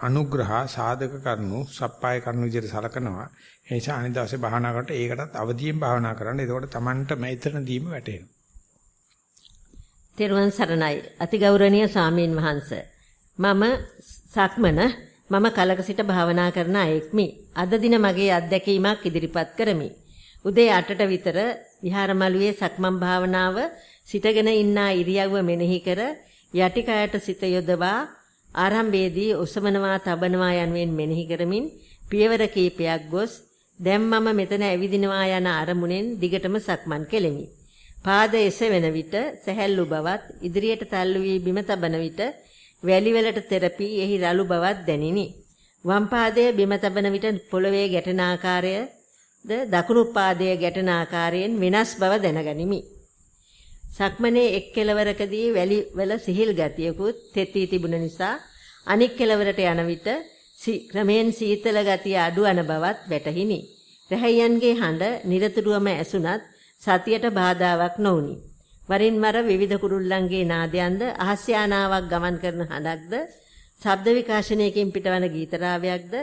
අනුග්‍රහ සාධක කරනු සප්පාය කරනු විදිහට සලකනවා. ඒ නිසා අනිත් දවසේ භාවනා කරනකොට ඒකටත් අවදියෙන් භාවනා කරන්න. එතකොට Tamanට මෙතනදීම වැටෙනවා. තෙරුවන් සරණයි. අතිගෞරවනීය සාමීන් වහන්සේ මම සක්මන මම කලක සිට භාවනා කරන අයෙක්මි. අද දින මගේ අත්දැකීමක් ඉදිරිපත් කරමි. උදේ 8ට විතර විහාරමළුවේ සක්මන් භාවනාව සිටගෙන ඉන්නා ඉරියව්ව මෙනෙහි කර යටි කයට සිත යොදවා ආරම්භයේදී ඔසවනවා තබනවා යනුවෙන් මෙනෙහි කරමින් පියවර කීපයක් ගොස් දැන් මම මෙතන ඇවිදිනවා යන අරමුණෙන් දිගටම සක්මන් කෙලෙමි. පාද එසවෙන විට සැහැල්ලු බවත් ඉදිරියට තල්ලු වී බිම තබන විට වැලි වලට තෙරපි එහි රළු බවත් දැනිනි. වම් පාදයේ බිම තබන විට පොළවේ ගැටෙන ආකාරයද දකුණු පාදයේ ගැටෙන ආකාරයෙන් වෙනස් බව දැනගනිමි. සක්මනේ එක් කෙලවරකදී වැලි වල සිහිල් ගතියකුත් තෙතී තිබුණ නිසා අනික් කෙලවරට යන විට ක්‍රමෙන් සීතල ගතිය අඩු වන බවත් වැටහිනි. රැහැයන්ගේ හඬ নিরතුරුවම ඇසුණත් සතියට බාධාවක් නොවුනි. වරින් වර විවිධ කුරුල්ලන්ගේ නාදයන්ද අහස්‍යානාවක් ගමන් කරන හඬක්ද ශබ්ද විකාශනයකින් පිටවන ගීතරාවයක්ද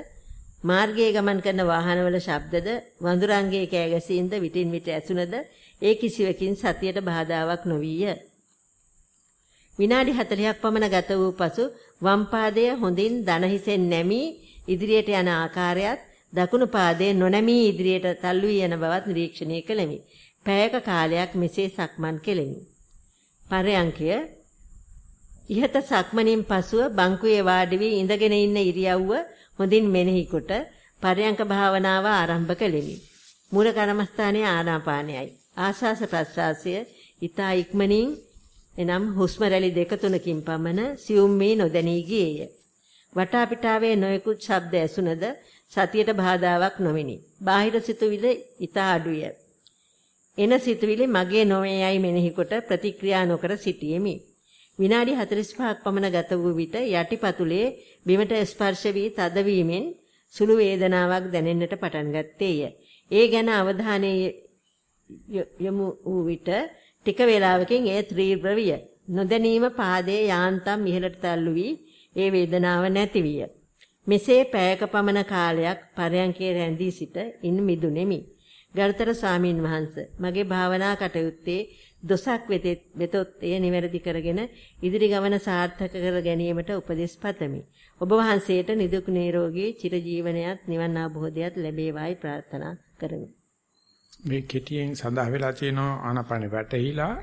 මාර්ගයේ ගමන් කරන වාහනවල ශබ්දද වඳුරන්ගේ කෑගැසීම්ද විටින් විට ඇසුනද ඒ කිසිවකින් සතියට බාධාවක් නොවිය. විනාඩි 40ක් පමණ ගත වූ පසු වම් පාදය හොඳින් දන හිසෙන් නැමී ඉදිරියට යන ආකාරයත් දකුණු පාදයේ නොනැමී ඉදිරියට තල්ලු යන බවත් නිරීක්ෂණය කළෙමි. පැයක කාලයක් මෙසේ සක්මන් කෙලෙමි. පරයන්කය ඉහත සක්මනින් පසුව බංකුවේ වාඩි වී ඉඳගෙන ඉන්න ඉරියව්ව හොඳින් මෙනෙහි කොට පරයන්ක භාවනාව ආරම්භ කළෙමි. මූල කර්මස්ථානයේ ආනාපානයයි. ආශාස ප්‍රස්වාසය ඊතා ඉක්මනින් එනම් හුස්ම රැලි දෙක තුනකින් පමණ සියුම් මේ නොදැනී ගියේය. වටා පිටාවේ නොයෙකුත් ශබ්ද ඇසුනද සතියට බාධාවක් නොවිනි. බාහිර සිතුවිලි ඊතා අඩුය. එන සිතුවිලි මගේ නොවේයයි මෙනෙහි කොට ප්‍රතික්‍රියා නොකර සිටියෙමි. විනාඩි 45ක් පමණ ගත වූ විට යටිපතුලේ බිමට ස්පර්ශ වී තදවීමෙන් සුළු වේදනාවක් දැනෙන්නට පටන් ගත්තේය. ඒ ගැන අවධානය යොමු වූ විට ටික වේලාවකින් එය ත්‍රීව්‍ර විය. නොදැනීම පාදයේ යාන්තම් ඉහළට තල්ලු වී ඒ වේදනාව නැති විය. මෙසේ පැයක පමණ කාලයක් පරයන්කේ රැඳී සිට ඉන් මිදුනේමි. ගරුතර ස්වාමින් වහන්සේ මගේ භාවනා කටයුත්තේ දොසක් වෙතොත් එය නිවැරදි කරගෙන ඉදිරි ගමන සාර්ථක කර ගැනීමට උපදෙස් පතමි. ඔබ වහන්සේට නිදුක් නිරෝගී චිරජීවනයත් නිවන් අවබෝධයත් ලැබේවායි ප්‍රාර්ථනා කරමි. මේ කෙටියෙන් සඳහන් වෙලා තියෙනවා ආනපන වැටහිලා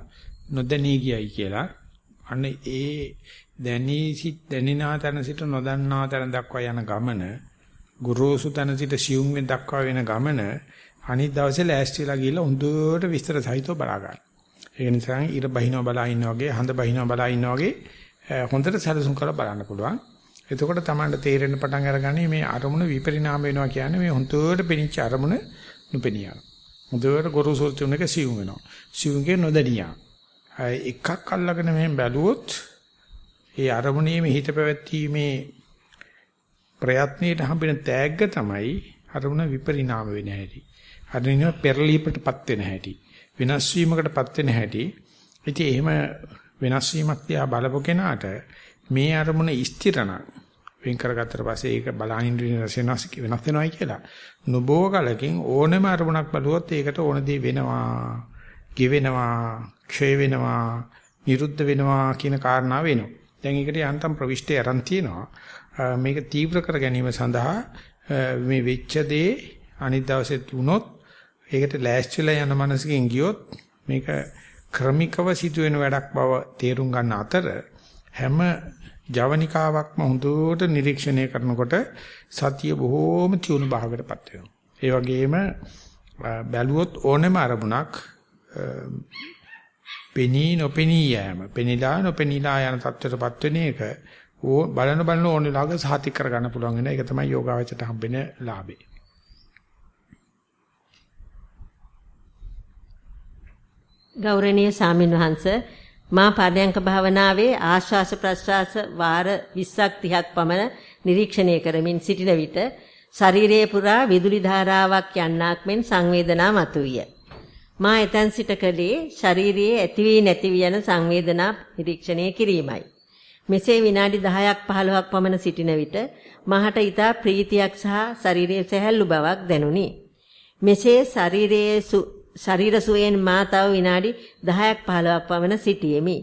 නොදැනී ගියයි කියලා. අන්න ඒ දැනී සිට දැනිනා තැන සිට නොදන්නා තැන දක්වා යන ගමන ගුරුසු තැන සිට සියුම් වෙන දක්වා වෙන ගමන අනිත් දවසේ ලෑස්තිලා ගිහලා හොඳට විස්තර සහිතව බලා ගන්න. ඒ නිසා ඉර බහිනව බලා ඉන්නා වගේ හඳ බහිනව බලා ඉන්නා වගේ හොඳට සැලසුම් කරලා බලන්න පුළුවන්. එතකොට Tamanට තේරෙන්න පටන් අරගන්නේ මේ අරමුණ විපරිණාම වෙනවා කියන්නේ මේ හොඳට පෙනිච්ච අරමුණ නුපෙනියන. හොඳට ගොරෝසු තුන එක සිවුම් වෙනවා. සිවුම්ගේ නොදැනියා. එකක් අල්ලගෙන මෙහෙන් බැලුවොත් ඒ අරමුණේ හිත පැවැත්ීමේ ප්‍රයත්නයේ හම්බෙන තෑග්ග තමයි අරමුණ විපරිණාම වෙන හැටි. අරමුණ පෙරලීපටපත් වෙන හැටි. වෙනස් වීමකටපත් වෙන හැටි. ඉතින් එහෙම වෙනස් වීමක් තියා බලපු කෙනාට මේ අරමුණ ස්ථිරණ වෙන් කරගත්තට පස්සේ ඒක බලානින්න වෙනස් වෙනස් වෙනවයි කියලා. නොබෝ කලකින් ඕනෑම අරමුණක් බලුවොත් ඒකට ඕන දේ වෙනවා. ගෙවෙනවා, ක්ෂය වෙනවා, නිරුද්ධ වෙනවා කියන කාරණා වෙනවා. දැන් ඒකට යන්තම් ප්‍රවිෂ්ටි aran තියෙනවා. මේක තීව්‍ර කර ගැනීම සඳහා මේ වෙච්ච දේ අනිත් දවසෙත් වුණොත් ඒකට ලෑස්තිලා යන මනසකින් ගියොත් මේක ක්‍රමිකව සිදුවෙන වැඩක් බව තේරුම් ගන්න අතර හැම ජවනිකාවක්ම හොඳට නිරීක්ෂණය කරනකොට සතිය බොහෝම තියුණු භාවයකටපත් වෙනවා. ඒ වගේම බැලුවොත් ඕනෙම අරමුණක් පෙනී නොපෙනී යෑම, පෙනිලා නොපෙනිලා යන තත්ත්වයටපත් වෙන එක ඕ බලන බලන ඕන ලාග සාතික කරගන්න පුළුවන් වෙන එක තමයි යෝගාවචරයට හම්බෙන ලාභය. ගෞරවනීය සාමින් වහන්සේ මා පරයන්ක භාවනාවේ ආශ්වාස ප්‍රශ්වාස වාර 20ක් 30ක් පමණ නිරීක්ෂණය කරමින් සිටින විට ශරීරයේ පුරා විදුලි ධාරාවක් යන්නක් මෙන් සංවේදනා මතුවිය. මා එතෙන් සිට කලේ ශරීරයේ ඇති වී නැති වී යන සංවේදනා නිරීක්ෂණය කිරීමයි. මෙසේ විනාඩි 10ක් 15ක් පමණ සිටින විට මහට ඊතා ප්‍රීතියක් සහ ශරීරයේ සැහැල්ලු බවක් දැනුනි. මෙසේ ශරීරයේ ශරීර සුවයෙන් මා තව විනාඩි 10ක් 15ක් පමණ සිටියෙමි.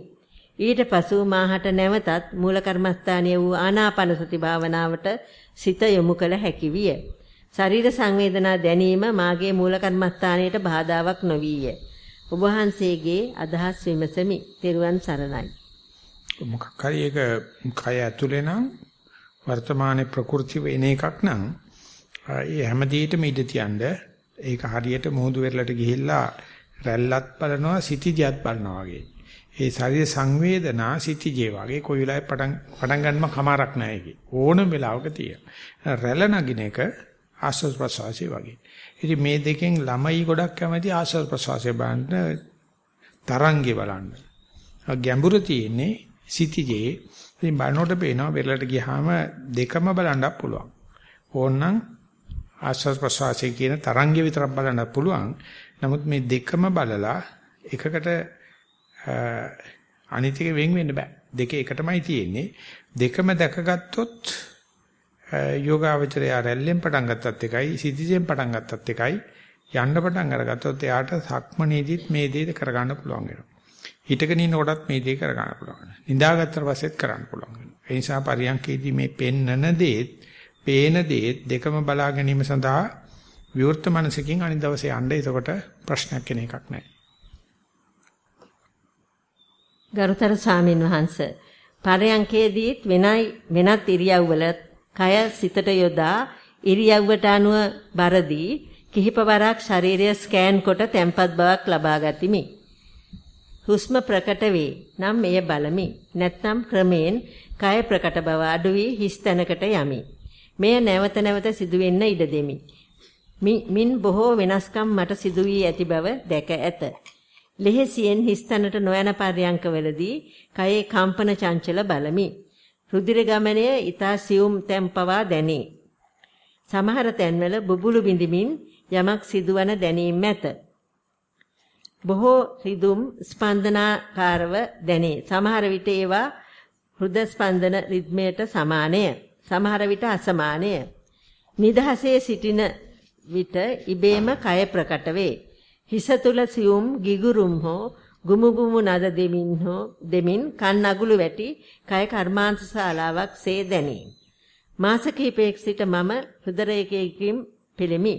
ඊට පසු මාහට නැවතත් මූල කර්මස්ථානීය වූ ආනාපාන සති භාවනාවට සිත යොමු කළ හැකි විය. ශරීර සංවේදනා දැනීම මාගේ මූල කර්මස්ථානයට බාධාවක් නොවිය. ඔබ වහන්සේගේ අදහස් විමසමි. තෙරුවන් සරණයි. මොකක් හරි ඒක කය ඇතුලේ නම් වර්තමානයේ ප්‍රകൃති වෙන එකක් නම් ඒ හැමදේටම ඉඳ තියන්න ඒක හරියට මුහුදු වෙරළට ගිහිල්ලා රැල්ලත් බලනවා සිටිජියත් බලනවා වගේ. ඒ ශරීර සංවේදනා සිටිජේ වගේ කොයි වෙලාවෙ පටන් පටන් ගන්නම කමාරක් නැහැ ඒකේ. ඕනම වෙලාවක තියෙන. රැළ නගින එක ආස්වාද ප්‍රසවාසය වගේ. ඉතින් මේ දෙකෙන් ළමයි ගොඩක් කැමති ආස්වාද ප්‍රසවාසය බලන්න තරංගේ බලන්න. ගැඹුරු තියෙන්නේ සිටිජේ. ඉතින් බලනකොට පේනවා වෙරළට ගියාම දෙකම බලන්නත් පුළුවන්. ඕනනම් ආස්වාද ප්‍රසවාසය කියන තරංගේ විතරක් බලන්නත් පුළුවන්. නමුත් මේ දෙකම බලලා එකකට අනිත් එක වෙන් වෙන්න බෑ. දෙක එකටමයි තියෙන්නේ. දෙකම දැකගත්තොත් යෝගාවචරය රැල්ලෙන් පටන් ගත්තත් එකයි සිතිජෙන් පටන් ගත්තත් එකයි යන්න පටන් අරගත්තොත් එයාට සක්මනේදිත් මේ දේ කරගන්න පුළුවන් වෙනවා. හිටගෙන ඉන්නකොටත් මේ දේ කරගන්න පුළුවන්. නිදාගත්තට පස්සෙත් කරන්න පුළුවන් වෙනවා. ඒ නිසා පරියන්කේදී මේ පෙන්නන දේත්, පේන දේත් දෙකම බලා ගැනීම සඳහා විවෘත මනසකින් අනිත් දවසේ යන්න එතකොට ප්‍රශ්නයක් කෙන එකක් නැහැ. ගරුතර සාමින් වහන්ස පරයන්කේදීත් වෙනයි වෙනත් ඉරියව්වල කය සිතට යොදා ඉරියව්වට අනුව බරදී කිහිප වරක් ශරීරය ස්කෑන් කොට තැම්පත් බවක් ලබා ගතිමි. හුස්ම ප්‍රකට වේ. නම් එය බලමි. නැත්නම් ක්‍රමයෙන් කය ප්‍රකට බව අඩු වී හිස් තැනකට යමි. මෙය නැවත නැවත සිදුවෙන්න ඉඩ දෙමි. මින් බොහෝ වෙනස්කම් මට සිදු වී ඇති බව දැක ඇත. ලෙහෙසියෙන් හිස්තැනට නොයන පර්යංකවලදී කයේ කම්පන චංචල බලමි. රුධිර ගමනය ඊතා සියුම් තැම්පවා දැනේ. සමහර තැන්වල බුබුලු බිඳිමින් යමක් සිදුවන දැනීම ඇත. බොහෝ රිදුම් ස්පන්දනාකාරව දැනේ. සමහර විට ඒවා හෘද ස්පන්දන රිද්මයට සමානය. සමහර විට අසමානය. නිදහසේ සිටින විට ඉබේම කය ප්‍රකට වේ. හිස තුල සියුම් ගිගුරුම් හෝ ගුමුගුමු නද දෙමින් හෝ දෙමින් කන් අගුළු වැටි කය කර්මාන්ත ශාලාවක් සේ දැනේ. මාස කිහිපයක සිට මම හෘදරේකයකින් පිළෙමි.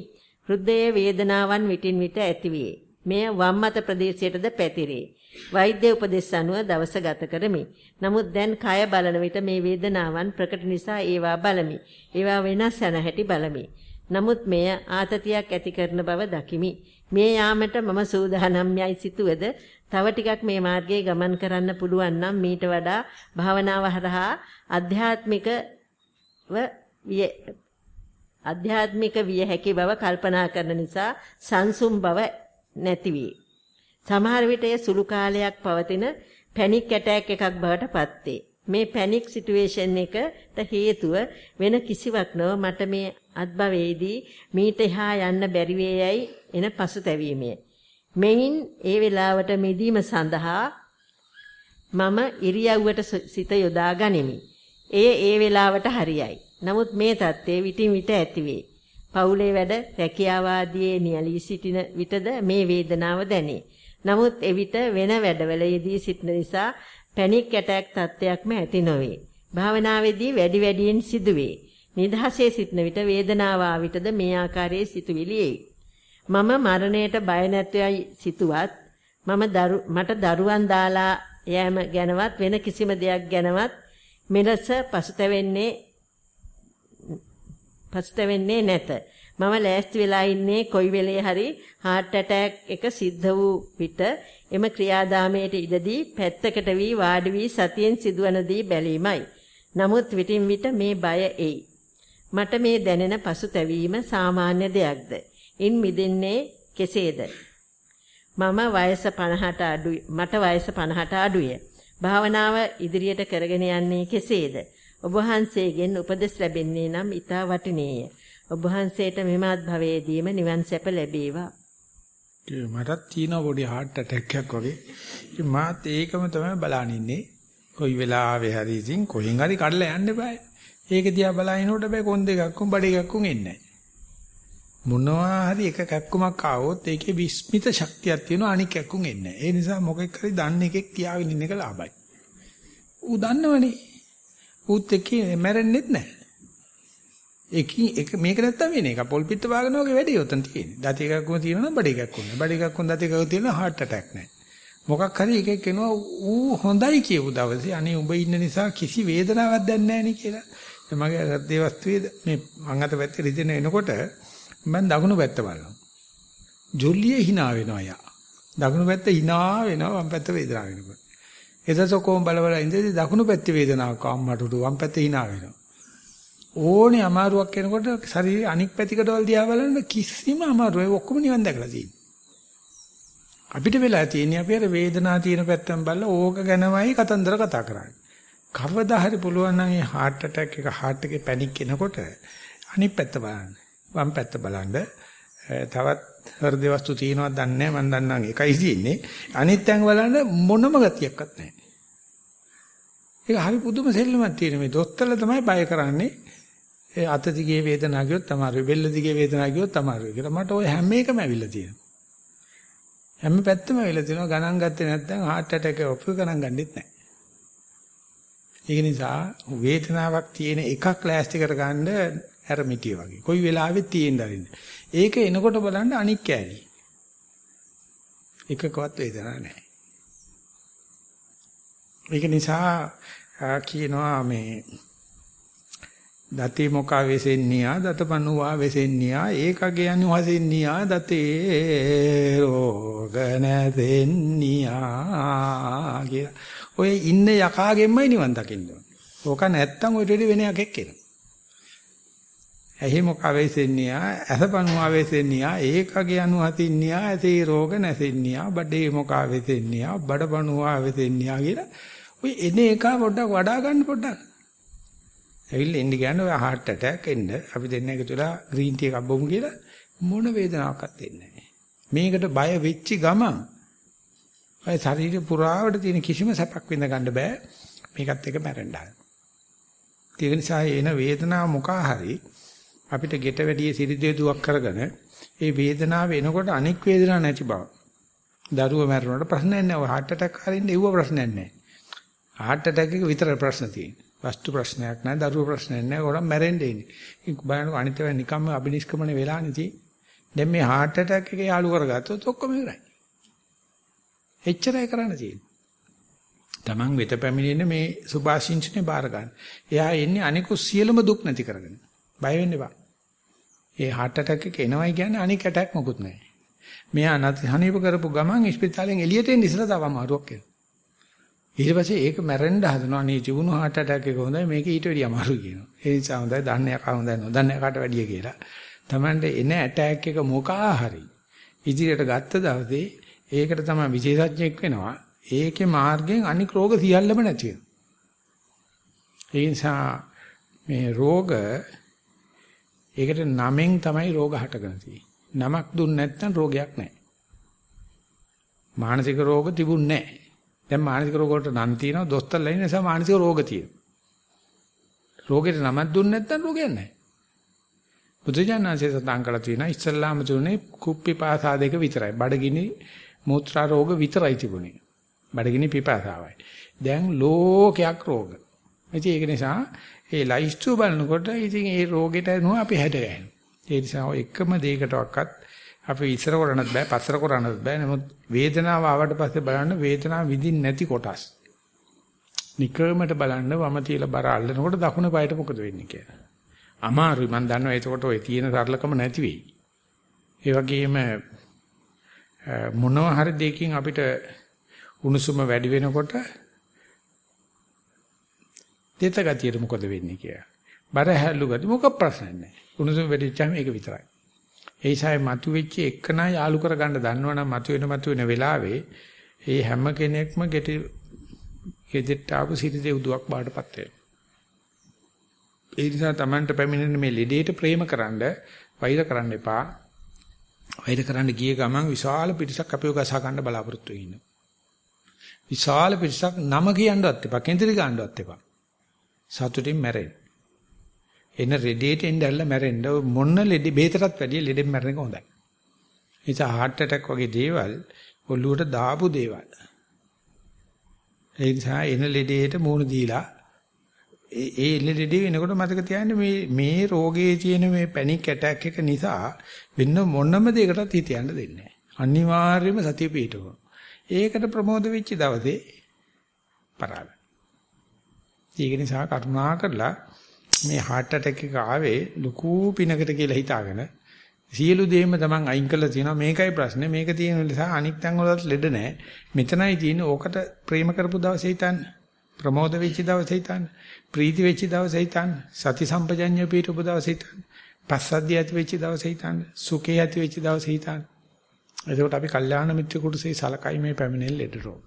හෘදයේ වේදනාවන් විටින් විට ඇතිවේ. මෙය වම් අත ප්‍රදේශයටද පැතිරේ. වෛද්‍ය උපදෙස් අනුව දවස ගත කරමි. නමුත් දැන් කය බලන විට මේ වේදනාවන් ප්‍රකට නිසා ඒවා බලමි. ඒවා වෙනස් යන හැටි බලමි. නමුත් මෙය ආතතියක් ඇති කරන බව දකිමි. මේ යාමට මම සූදානම් යයි සිටුවද තව ටිකක් මේ මාර්ගයේ ගමන් කරන්න පුළුවන් නම් මීට වඩා භාවනාව හරහා ආධ්‍යාත්මිකව ආධ්‍යාත්මික විය හැකි බව කල්පනා කරන නිසා සංසුම් බව නැති වේ. සමහර විට එය සුළු කාලයක් පවතින පැනික් ඇටැක් එකක් බවට පත්වේ. මේ පැනික් සිටුේෂන් එකට හේතුව වෙන කිසිවක් නොව මට මේ අත්භවයේදී මීට එහා යන්න බැරි වේයයි එන පසුතැවීමය. මෙයින් ඒ වේලාවට මිදීම සඳහා මම ඉරියව්වට සිත යොදා ගනිමි. එය ඒ වේලාවට හරියයි. නමුත් මේ தත්ත්වය විටින් විට ඇතිවේ. පවුලේ වැඩ රැකියාව ආදී නියලී සිටින විටද මේ වේදනාව දැනේ. නමුත් එවිට වෙන වැඩවල යෙදී සිටින නිසා පැනික් ඇටැක් තත්ත්වයක්ම ඇති නොවේ. භාවනාවේදී වැඩි වැඩියෙන් සිදුවේ. නිදහසේ සිටන විට වේදනාව ආවිතද මේ ආකාරයේ සිතුවිලි එයි. මම මරණයට බය නැත්වයි සිතුවත් මම මට දරුවන් දාලා යෑම ගැනවත් වෙන කිසිම දෙයක් ගැනවත් මෙලෙස පසුතැවෙන්නේ පසුතැවෙන්නේ නැත. මම ලෑස්ති වෙලා ඉන්නේ කොයි වෙලේ හරි heart attack එක සිද්ධ වූ විට එම ක්‍රියාදාමයට ඉඩදී පැත්තකට වී වාඩි වී සතියෙන් සිදුවන දී බැලීමයි. නමුත් විටින් විට මේ බය එයි. මට මේ දැනෙන පසුතැවීම සාමාන්‍ය දෙයක්ද? ඉන් මිදෙන්නේ කෙසේද? මම වයස 50ට අඩුයි. මට වයස 50ට අඩුය. භාවනාව ඉදිරියට කරගෙන යන්නේ කෙසේද? ඔබ වහන්සේගෙන් උපදෙස් ලැබෙන්නේ නම් ඊට වටිනේය. ඔබ වහන්සේට මෙමත් භවයේදීම නිවන් සැප ලැබේවා. මටත් තියෙන පොඩි heart attack එකක් වගේ. ඉතින් මාත් ඒකම තමයි බලන් ඉන්නේ. කොයි වෙලාවෙ හරි ඉතින් කොහෙන් හරි කඩලා යන්න බෑ. ඒක දිහා බලනකොට බෑ කොන් දෙකක්කුම් බඩ එකක්කුම් එන්නේ මොනවා හරි එක කැක්කුමක් ආවොත් ඒකේ විස්මිත ශක්තියක් තියෙනවා අනික කැක්කුම් එන්නේ ඒ නිසා මොකෙක් හරි දන්න එකෙක් තියාගෙන ඉන්න එක ලාභයි. ඌ දන්නවනේ. ඌත් එක්කේ මැරෙන්නෙත් නැහැ. එකින් එක මේක නැත්තම් වෙන එක පොල් පිට වාගෙන වගේ වැඩි උතන් තියෙන්නේ. දති එකක්ම තියෙනවා නම් බඩ එකක්ම නැහැ. බඩ එකක්ම දති එකක් තියෙනවා heart attack නැහැ. මොකක් හරි එකෙක් එනවා ඌ හොඳයි කියපු දවසේ අනේ උඹ ඉන්න නිසා කිසි වේදනාවක් දැනෙන්නේ නැහැ කියලා. මගේ හෘදේ වස්තුවේ මේ මං අත පැත්තේ රිදෙන එනකොට මම දකුණු පැත්ත බලනවා. ජොල්ලියේ hina වෙනවා යා. දකුණු පැත්ත hina වෙනවා වම් පැත්ත වේදනාව වෙනකොට. එතකොට කොහොම බල බල ඉඳදී දකුණු පැත්තේ වේදනාවක් අම්මට උඩ වම් පැත්තේ hina වෙනවා. ඕනේ අමාරුවක් එනකොට ශරීරය අනික් පැතිකටවල දිහා බලන්න කිසිම අමාරුවක් ඔක්කොම නිවන් දැකලා තියෙනවා. අපිට වෙලා තියෙන්නේ අපි අර වේදනාව තියෙන පැත්තෙන් බලලා ඕක ගැනමයි කතන්දර කතා කරන්නේ. කවදා හරි පුළුවන් නම් මේ heart attack එක heart එකේ panic එනකොට අනිත් පැත්ත බලන්න. වම් පැත්ත බලන්න. තවත් හෘද වස්තු තියෙනවද දන්නේ නැහැ මම දන්නම් එකයි තියෙන්නේ. අනිත් තැන් බලන්න මොනම ගතියක්වත් නැහැ. ඒක හරි පුදුම සෙල්ලමක් තියෙන මේ දොස්තරලා තමයි බය කරන්නේ. ඒ අත දිගේ වේදනාව ගියොත් තමයි බෙල්ල දිගේ වේදනාව ගියොත් තමයි කියලා. මට ওই හැම එකම ඇවිල්ලා තියෙනවා. හැම පැත්තම ඇවිල්ලා තියෙනවා ගණන් ගත්තේ නැත්නම් heart attack එක ඔප්පු ගණන් ගන්නෙත් නැහැ. ඒක නිසා වේදනාවක් තියෙන එකක් ලෑස්ති කරගන්න හැරමිටිය වගේ. කොයි වෙලාවෙත් තියෙන්න අරින්න. ඒක එනකොට බලන්න අනික් කෑලි. එකකවත් වේදනාවක් නැහැ. ඒක නිසා කියනවා මේ දති මොකා වෙසෙන්නියා දතපනුවා වෙසෙන්නියා ඒකගේ අනුහසෙන්නියා දතේ රෝග නැසෙන්නියා කියලා. ඔය ඉන්න යකාගෙන්මයි නිවන් දකින්න ඕන. ඕක නැත්තම් ඔය දෙවි වෙන එකක් එනවා. ඇහි මොකා වෙසෙන්නියා අසපනුවා වෙසෙන්නියා ඒකගේ අනුහසින්නියා ඇසේ රෝග නැසෙන්නියා බඩේ මොකා වෙසෙන්නියා බඩපනුවා වෙසෙන්නියා කියලා ඔය එන එක පොඩ්ඩක් වඩා ගන්න පොඩ්ඩක් ඇවිල්ලා එන්න කියන්නේ ඔය heart attack එන්න අපි දෙන්න එකතු වෙලා green tea එකක් බොමු කියලා මොන වේදනාවක්වත් දෙන්නේ නැහැ. මේකට බය වෙච්චි ගමන් ඔය ශරීර පුරාවට තියෙන කිසිම සැපක් විඳ ගන්න බෑ. මේකත් එක මැරෙන්න ආන. ඒ නිසා එන වේදනාව මොකා හරි අපිට ගෙට වැඩි සිරිදේදුවක් කරගෙන ඒ වේදනාව එනකොට අනික් වේදනාවක් නැති බව. දරුව මැරුණාට ප්‍රශ්නයක් නැහැ. ඔය heart attack හරින්න එව්ව ප්‍රශ්නයක් නැහැ. heart attack එක විතර ප්‍රශ්න තියෙන්නේ. වස්තු ප්‍රශ්නයක් නැහැ, දරුවෝ ප්‍රශ්නයක් නැහැ. ගොඩක් මැරෙන්න ඉන්නේ. ඒක බලන්න අනිත් ඒවා නිකම්ම අබිනිෂ්ක්‍මණය වෙලා නැති. දැන් මේ heart attack එක යාලු කරගත්තොත් ඔක්කොම ඉවරයි. එච්චරයි කරන්න තියෙන්නේ. Taman වෙත පැමිණෙන මේ සුභාශිංසනේ බාර ගන්න. එයා එන්නේ අනිකුත් සියලුම දුක් නැති කරගෙන. බය වෙන්න එපා. ඒ heart attack එක එනවයි කියන්නේ අනික් attack මොකුත් නැහැ. මෙයා නැති හනීප කරපු ගමන් ඉස්පිතාලෙන් එළියට එන්න ඉස්සලා තව අමාරුවක් එනවා. ඊට පස්සේ ඒක මැරෙන්න හදනවා නේ තිබුණු heart attack එක හොඳයි මේක ඊට වැඩිය අමාරුයි කියනවා. ඒ නිසා හොඳයි දන්නේ යකා හොඳයි නොදන්නේ යකාට වැඩිය කියලා. Tamande එන attack එක මොකා හරි ඉදිරියට ගත්ත දවසේ ඒකට තමයි විශේෂඥයෙක් වෙනවා. ඒකේ මාර්ගයෙන් අනික් රෝග සියල්ලම නැති වෙනවා. ඒ නිසා මේ රෝග ඒකට නමෙන් තමයි රෝග හටගෙන තියෙන්නේ. නමක් දුන්න නැත්නම් රෝගයක් නැහැ. මානසික රෝග තිබුණේ නැහැ. දැන් මානසික රෝග වලට නම් තියෙනවා දොස්තරලා ඉන්න නිසා මානසික රෝග තියෙනවා. රෝගෙට නමක් දුන්නේ නැත්නම් රෝගයක් නැහැ. බුදුජානනාංශය සඳහන් කළා තියෙනවා ඉස්සල්ලාම තුනේ කුප්පි පාසා දෙක විතරයි. බඩගිනි මූත්‍රා රෝග විතරයි තිබුණේ. බඩගිනි පිපාසාවයි. දැන් ලෝකයක් රෝග. ඉතින් ඒක නිසා ඒ ලයිස්තු බලනකොට ඉතින් ඒ රෝගෙට නෝ අපි හැඩ ගන්නවා. ඒ නිසා එකම දෙයකටවත් අපි ඉස්සර කරන්නත් බෑ පස්සර කරන්නත් බෑ. නමුත් වේදනාව ආවට පස්සේ බලන්න වේදනාව විඳින් නැති කොටස්. නිකමට බලන්න වම තියලා බර අල්ලනකොට දකුණේ පායට මොකද වෙන්නේ කියලා. අමාරුයි. මම දන්නවා එතකොට ඔය තියෙන සරලකම නැති වෙයි. ඒ වගේම මොනවා හරි දෙයකින් අපිට උණුසුම වැඩි වෙනකොට දෙත ගතියට මොකද වෙන්නේ කියලා බර හැලු ගති මොකක් ප්‍රශ්නයක් නැහැ උණුසුම වැඩි වෙච්චාම ඒක විතරයි ඒ ඉසයි මතුවෙච්ච එකනා යාලු කරගන්න දන්නවනම් මතුවෙන මතුවෙන වෙලාවේ ඒ හැම කෙනෙක්ම ගෙට ගෙදෙට්ට ආපු සිටි දෙව්දුවක් බාටපත් වෙනවා. ඒ නිසා Tamanට පැමිණෙන මේ ලෙඩේට ප්‍රේමකරනද වෛර කරන්න එපා. වෛර කරන්න ගිය ගමන් විශාල පිරිසක් අපිව ගසා ගන්න බලාපොරොත්තු වෙනවා. විශාල පිරිසක් නම කියන්නවත් එපා, කේන්ද්‍රි ගන්නවත් එපා. සතුටින් මැරෙන්න. එන රෙඩේට එන්න ඇල්ල මැරෙන්න මොන ලෙඩ බේතටත් වැඩිය ලෙඩෙන් මැරෙන එක හොඳයි. ඒ නිසා heart attack වගේ දේවල් ඔළුවට දාපු දේවල්. ඒ නිසා එන ලෙඩේට මූණ දීලා ඒ ඒ ලෙඩේ වෙනකොට මතක තියාගන්න මේ මේ රෝගයේ තියෙන මේ පැනික් ඇටැක් එක නිසා වෙන මොනම දෙයකටත් හිත යන්න දෙන්නේ නැහැ. අනිවාර්යයෙන්ම සතිය පිටවනවා. ඒකට ප්‍රමෝද වෙච්ච දවසේ පරාද. ඒක නිසා කරුණා කරලා මේ heart attack එක ආවේ ලুকু පිනකට කියලා හිතාගෙන. සියලු දේම තමන් අයින් කරලා තියෙනවා. මේකයි ප්‍රශ්නේ. මේක තියෙන නිසා අනික් තැන් වලත් ලෙඩ නැහැ. මෙතනයි තියෙන්නේ ඕකට ප්‍රේම කරපු දවසේ හිතන්න. ප්‍රමෝද වෙච්ච දවසේ හිතන්න. ප්‍රීති වෙච්ච දවසේ හිතන්න. සති සම්පජඤ්ඤය පිටුපු දවසේ හිතන්න. පස්සද්ධිය ඇති වෙච්ච දවසේ හිතන්න. සුඛේ ඇති වෙච්ච දවසේ හිතන්න. එතකොට අපි කල්යාණ මිත්‍ර කුරුසේ සලකයි මේ පැමිණෙල් ලෙඩරෝ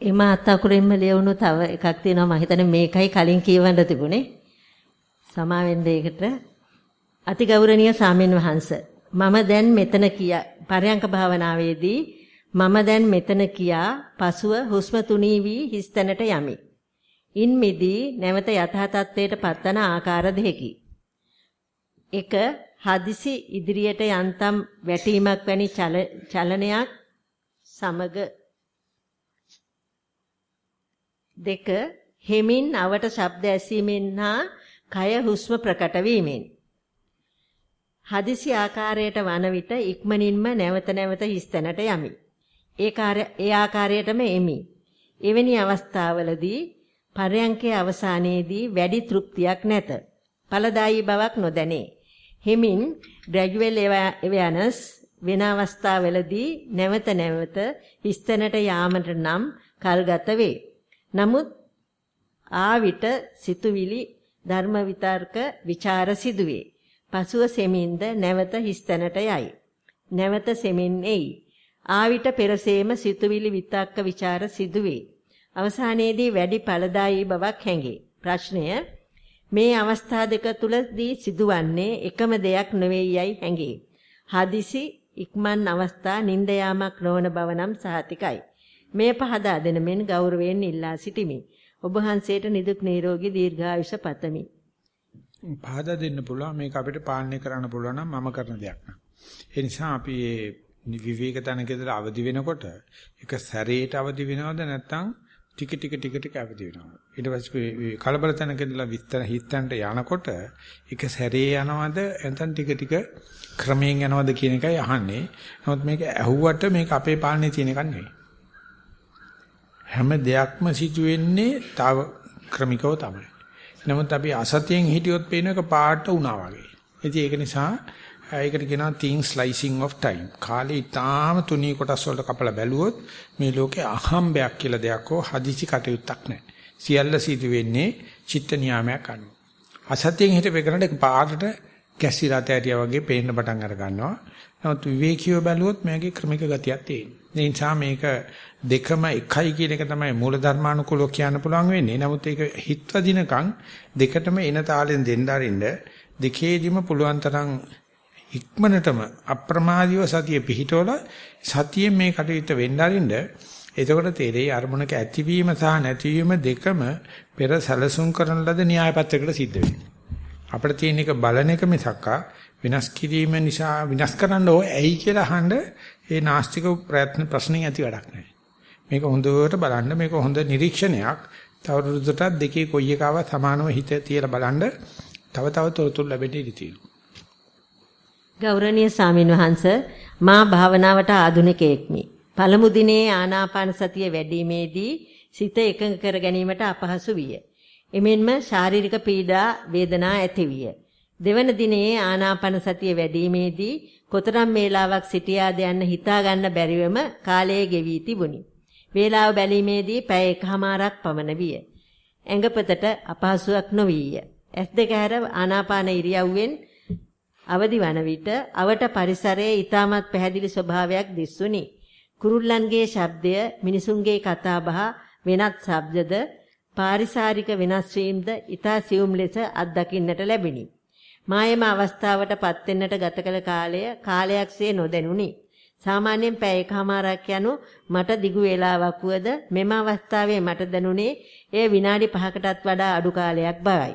එම අතකුරින්ම ලියවුණු තව එකක් තියෙනවා මම හිතන්නේ මේකයි කලින් කියවන්න තිබුණේ සමාවෙන් දෙයකට අතිගෞරවනීය සාමින් වහන්ස මම දැන් මෙතන කියා පරයන්ක භාවනාවේදී මම දැන් මෙතන කියා පසුව හුස්ම තුනී වී හිස්තැනට යමි. ඉන් මිදී නැවත යථා තත්ත්වයට පත්වන ආකාර දෙකකි. එක හදිසි ඉදිරියට යන්තම් වැටීමක් වැනි චලනයක් සමග දෙක හෙමින් අවට ශබ්ද ඇසීමෙන් හා කය හුස්ම ප්‍රකට වීමෙන් හදිසි ආකාරයට වන විට ඉක්මනින්ම නැවත නැවත හිස්තැනට යමි. ඒ ඒ ආකාරයටම එමි. එවැනි අවස්ථාවලදී පරයන්කේ අවසානයේදී වැඩි තෘප්තියක් නැත. ඵලදායී බවක් නොදැනේ. හෙමින් ග්‍රැජුවල් එවනස් වෙන අවස්ථාවලදී නැවත නැවත හිස්තැනට යාමට නම් කල්ගත වේ. නමුත් ආවිත සිතුවිලි ධර්ම විතර්ක ਵਿਚාර සිදුවේ. පසුව සෙමින්ද නැවත හිස්තැනට යයි. නැවත සෙමින් එයි. ආවිත පෙරසේම සිතුවිලි විතක්ක ਵਿਚාර සිදුවේ. අවසානයේදී වැඩි ඵලදායී බවක් හැඟේ. ප්‍රශ්නය මේ අවස්ථා දෙක තුලදී සිදුවන්නේ එකම දෙයක් නෙවෙයි යයි හැඟේ. හදිසි ඉක්මන් අවස්ථා නින්ද යාමක් නොවන බව නම් සහතිකයි. මේ පහදා දෙන මෙන් ගෞරවයෙන් ඉල්ලා සිටිමි. ඔබ වහන්සේට නිදුක් නිරෝගී දීර්ඝායුෂ පතමි. පහදා දෙන්න පුළුවන් මේක අපිට පාලනය කරන්න පුළුවන් නම් මම කරන දෙයක් නෑ. ඒ නිසා අපි මේ විවේක තනකේදලා අවදි වෙනකොට එක සැරේට අවදි වෙනවද නැත්නම් ටික ටික ටික ටික අවදි වෙනවද? ඊට පස්සේ කලබල තනකේදලා විස්තර හිතන්ට යනකොට එක සැරේ යනවද නැත්නම් ටික ටික ක්‍රමයෙන් යනවද කියන එකයි අහන්නේ. නමුත් මේක ඇහුවට මේක අපේ පාලනේ තියෙන එකක් නෙවෙයි. හැම දෙයක්ම සිදුවෙන්නේ තව ක්‍රමිකව තමයි. නමුත් අපි අසතියෙන් හිටියොත් පේන එක පාට වුණා වගේ. ඉතින් ඒක නිසා ඒකට කියනවා thin slicing of time. කාලේ ඊටාම තුනී කොටස් වලට කපලා බැලුවොත් මේ ලෝකේ අහම්බයක් කියලා දෙයක් හෝ හදිසි කටයුත්තක් නැහැ. සියල්ල සිදු වෙන්නේ චිත්ත නියාමයක් අනුව. අසතියෙන් හිටපෙකරන එක පාටට කැසිරත ඇටියා වගේ පේන්න පටන් අර ගන්නවා. නමුත් විවේකීව බැලුවොත් මේකේ ක්‍රමික ගතියක් තියෙනවා. ඒ නිසා මේක දෙකම එකයි කියන එක තමයි මූල ධර්මානුකූලව කියන්න පුළුවන් වෙන්නේ. නමුත් ඒක හිතවදිනකන් දෙකටම එන තාලෙන් දෙන්න අරින්න දෙකේදිම පුළුවන් තරම් ඉක්මනටම අප්‍රමාදීව සතිය පිහිටවල සතියෙන් මේ කටයුත්ත වෙන්න අරින්න එතකොට තේරෙයි අරමුණක ඇතිවීම සහ නැතිවීම දෙකම පෙර සැලසුම් කරන ලද න්‍යාය පත්‍රයකට සිද්ධ වෙනවා. අපිට තියෙන එක බලන එක මිසක්කා විනාශ කිරීම නිසා විනාශ කරන්න ඕයි කියලා අහන්න ඒ නාස්තික ප්‍රයත්න ප්‍රශ්නේ ඇති වැඩක් නැහැ. මේක හොඳට බලන්න මේක හොඳ නිරීක්ෂණයක්. තවරුදුටත් දෙකේ කොයි එකව සමානව හිත තියලා බලන්න තව තව තොරතුරු ලැබෙන්න ඉඩ තියෙනවා. ගෞරවනීය ස්වාමින්වහන්ස මා භාවනාවට ආධුනිකයෙක්මි. පළමු දිනේ ආනාපාන සතිය වැඩිීමේදී සිත එකඟ කර ගැනීමට අපහසු විය. එමෙන්ම ශාරීරික පීඩා වේදනා ඇතිවිය. දෙවන දිනේ ආනාපාන සතිය වැඩිීමේදී කොතරම් වේලාවක් සිටියාද යන්න හිතා ගන්න බැරිවම කාලය ගෙවි තිබුණි. වේලාව බැලීමේදී පැය එකහමාරක් පමණ විය. ඇඟපතට අපහසුයක් නොවිය. ඇස් දෙක හැර ආනාපාන ඉරියව්වෙන් අවදි වන විට අවට පරිසරයේ ඊටමත් පැහැදිලි ස්වභාවයක් දිස්සුනි. කුරුල්ලන්ගේ ශබ්දය, මිනිසුන්ගේ කතාබහ, වෙනත් ශබ්දද, පාරිසරික වෙනස් වීමද ඊතා සියුම් ලෙස අත්දකින්නට ලැබිනි. මායම අවස්ථාවට පත් වෙන්නට ගත කළ කාලය කාලයක්සේ නොදැනුනි. සාමාන්‍යයෙන් පැය එකමාරක් යනු මට දිගු වේලාවක් වුවද මෙම අවස්ථාවේ මට දැනුනේ එය විනාඩි 5කටත් වඩා අඩු කාලයක් බවයි.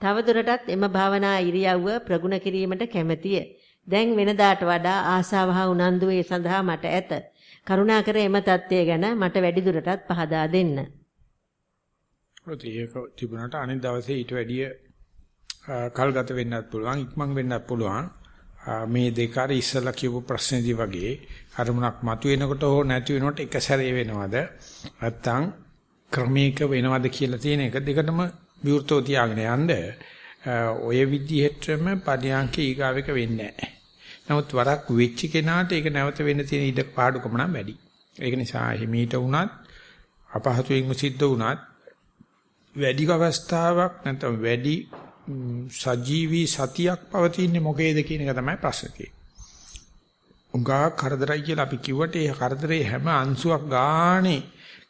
තවදුරටත් එම භාවනා ඉරියව්ව ප්‍රගුණ කිරීමට කැමැතිය. දැන් වෙනදාට වඩා ආසාව හා උනන්දුව ඒ සඳහා මට ඇත. කරුණාකර එම தත්ත්වය ගැන මට වැඩිදුරටත් පහදා දෙන්න. ඒක තිබුණාට අනිත් දවසේ ඊට වැඩිය කල්ගත වෙන්නත් පුළුවන් ඉක්මන් වෙන්නත් පුළුවන් මේ දෙක අර ඉස්සලා කියපු ප්‍රශ්නේදී වගේ අරමුණක් මතුවෙනකොට හෝ නැති වෙනකොට එක සැරේ වෙනවද නැත්තම් ක්‍රමයක වෙනවද කියලා තියෙන එක දෙකටම විවෘතව තියාගෙන යන්න ඔය විදිහටම පරියන්ක ඊගාවෙක වෙන්නේ නැහැ. නමුත් වරක් වෙච්ච කෙනාට ඒක නැවත වෙන්න තියෙන ඉඩ පාඩුකම නම් වැඩි. ඒක නිසා හිමීට වුණත් අපහසුයෙන් සිද්ධ වුණත් වැඩි අවස්ථාවක් නැත්නම් වැඩි සජීවී සතියක් පවතින්නේ මොකේද කියන එක තමයි ප්‍රශ්නේ. උංගා කරදරයි කියලා අපි කිව්වට ඒ කරදරේ හැම අංශුවක් ගානේ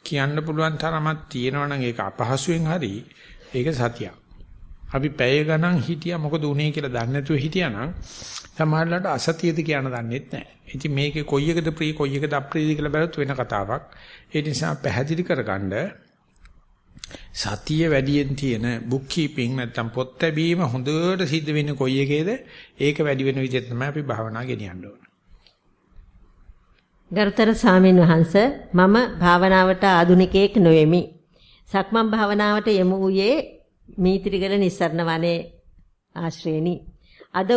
කියන්න පුළුවන් තරමක් තියෙනවා නම් ඒක අපහසුයෙන් හරි ඒක සතියක්. අපි පැය ගණන් හිටියා මොකද උනේ කියලා දන්නේ නැතුව හිටියානම් සමහරවිට අසතියද කියන දන්නෙත් නැහැ. ඉතින් මේකේ කොයි එකද ප්‍රී කොයි එකද අප්‍රීති කියලා බැලුවොත් වෙන කතාවක්. ඒ නිසා පැහැදිලි කරගන්න සතිය වැඩියෙන් තියෙන බුක් කීපින් නැත්තම් පොත් ලැබීම හොඳට සිද්ධ වෙන්නේ කොයි එකේද? ඒක වැඩි වෙන විදිහට තමයි අපි භාවනා ගෙනියන්න ඕන. ගරුතර ස්වාමින් වහන්සේ මම භාවනාවට ආධුනිකයෙක් නොෙමි. සක්මන් භාවනාවට යමු වූයේ මීත්‍රිගල නිස්සරණ වනේ ආශ්‍රේණි. අද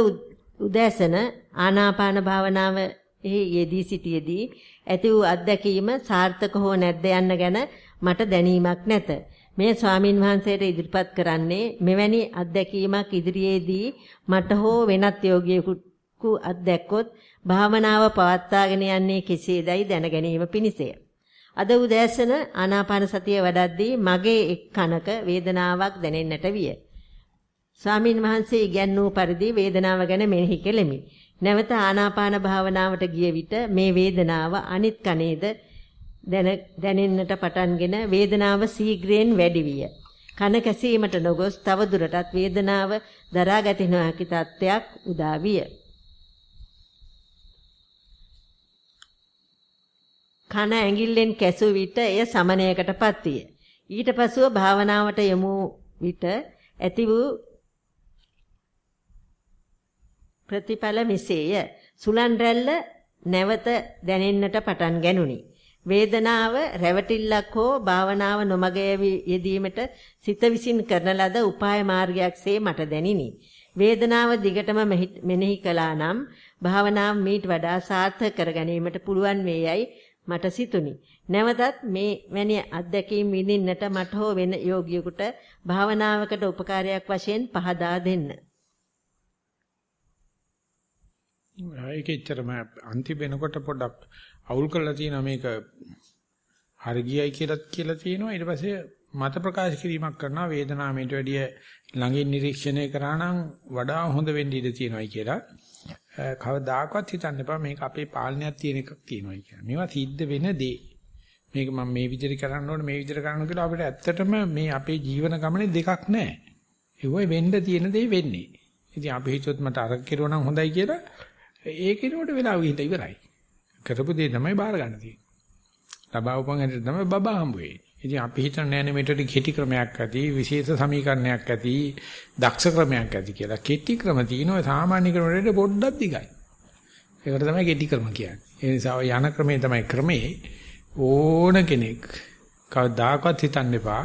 උදෑසන ආනාපාන භාවනාව එහි යෙදී සිටියේදී ඇති වූ අත්දැකීම සාර්ථක හෝ නැද්ද යන්න ගැන මට දැනීමක් නැත. මේ ස්වාමින් වහන්සේට ඉදිරිපත් කරන්නේ මෙවැනි අත්දැකීමක් ඉදිරියේදී මට හෝ වෙනත් යෝගියෙකු අත්දැක්කොත් භාවනාව පවත්වාගෙන යන්නේ කෙසේදයි දැන ගැනීම පිණිසය. අද උදෑසන ආනාපාන සතිය වඩද්දී මගේ එක් කනක වේදනාවක් දැනෙන්නට විය. ස්වාමින් වහන්සේ ඉගැන්වූ පරිදි වේදනාව ගැන මෙනෙහි කෙලෙමි. නැවත ආනාපාන භාවනාවට ගිය විට මේ වේදනාව අනිත් කනේද දැනෙන්නට පටන්ගෙන වේදනාව සීග්‍රයෙන් වැඩි විය. කන කැසීමට නොගොස් තව දුරටත් වේදනාව දරා ගැතින හැකි තත්ත්වයක් උදා විය. කන ඇඟිල්ලෙන් කැසු විට එය සමනයකටපත් විය. ඊට පසුව භාවනාවට යමු විට ඇති වූ ප්‍රතිඵල මෙසේය. සුලන් රැල්ල නැවත දැනෙන්නට පටන් ගැනුනි. වේදනාව රැවටිල්ලක් හෝ භාවනාව නොමග යෙදීමට සිත විසින් කරන ලද උපාය මාර්ගයක්සේ මට දැනිනි. වේදනාව දිගටම මෙනෙහි කළා නම් භාවනාව මීට වඩා සාර්ථක කර ගැනීමට පුළුවන් වේයයි මට සිතුනි. නැවතත් මේ වැනි අත්දැකීම් විඳින්නට මට හෝ වෙන යෝගියෙකුට භාවනාවකට උපකාරයක් වශයෙන් පහදා දෙන්න. ඒක ඇත්තටම අන්තිම වෙනකොට පොඩ්ඩක් අවුල් කරලා තියෙනවා මේක හරි ගියයි කියලා කියලා තියෙනවා ඊට පස්සේ මත ප්‍රකාශ කිරීමක් කරනවා වේදනාවට වැඩිය ළඟින් නිරීක්ෂණය කරා නම් වඩා හොඳ වෙන්න ඉඩ තියෙනවායි කියලා කවදාකවත් හිතන්න එපා මේක අපේ පාලනයක් තියෙන එකක් තියෙනවා කියලා. මේවා සිද්ධ වෙන දේ. මේක මම මේ විදිහට කරන්න ඕනේ මේ විදිහට කරන්න කියලා අපිට ඇත්තටම මේ අපේ ජීවන ගමනේ දෙකක් නැහැ. ඒවයි වෙන්න තියෙන දේ වෙන්නේ. ඉතින් අපි හිතුවත් මට අර කෙරුවා නම් හොඳයි කියලා ඒ කෙරුවට වෙලාව ගිහින් ඉවරයි. කරපු දේ තමයි බාර ගන්න තියෙන්නේ. ලබා උපන් හැටි තමයි බබා හම්බ වෙන්නේ. ඉතින් අපි හිතන නෑනේ මෙතන කෙටි ක්‍රමයක් ඇති, විශේෂ සමීකරණයක් ඇති, දක්ෂ ක්‍රමයක් ඇති කියලා. කෙටි ක්‍රම තියෙනවා සාමාන්‍ය ක්‍රමවලට පොඩ්ඩක් දිගයි. ඒකට තමයි කෙටි ක්‍රම කියන්නේ. ඒ නිසා යන ක්‍රමේ තමයි ක්‍රමේ ඕන කෙනෙක් කවදාකවත් හිතන්න එපා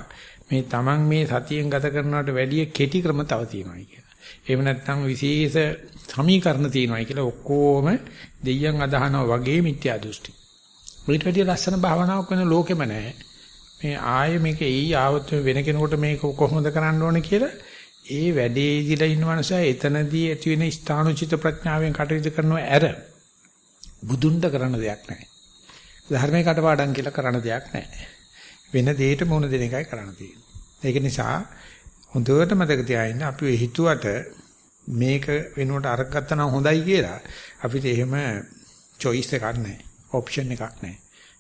මේ Taman මේ සතියෙන් ගත කරනවට වැඩිය කෙටි ක්‍රම තව තියෙනවා කියලා. එහෙම නැත්නම් විශේෂ සමීකරණ තියෙනවා කියලා ඔක්කොම දෙයියන් අදහනවා වගේ මිත්‍යා දෘෂ්ටි. ඊට වැඩිය ලස්සන භාවනාවක් වෙන ලෝකෙම නැහැ. මේ ආයෙ මේක එයි ආවොත් වෙන කෙනෙකුට මේක කොහොමද කරන්න ඕනේ කියලා ඒ වැඩේ ඉදිලා ඉන්න මනුස්සයා එතනදී ඇති වෙන ස්ථානෝචිත ප්‍රඥාවෙන් කටයුතු කරනවා ඇර බුදුන්ට කරන්න දෙයක් නැහැ. ධර්මයේ කටපාඩම් කියලා කරන්න දෙයක් නැහැ. වෙන දෙයකට මොන දෙන එකයි කරන්න තියෙන්නේ. ඒක නිසා හොඳට මතක තියාගන්න අපි හිතුවට මේක වෙනුවට අරක් ගත්තා නම් හොඳයි කියලා අපිට එහෙම choice එකක් නැහැ. option එකක් නැහැ.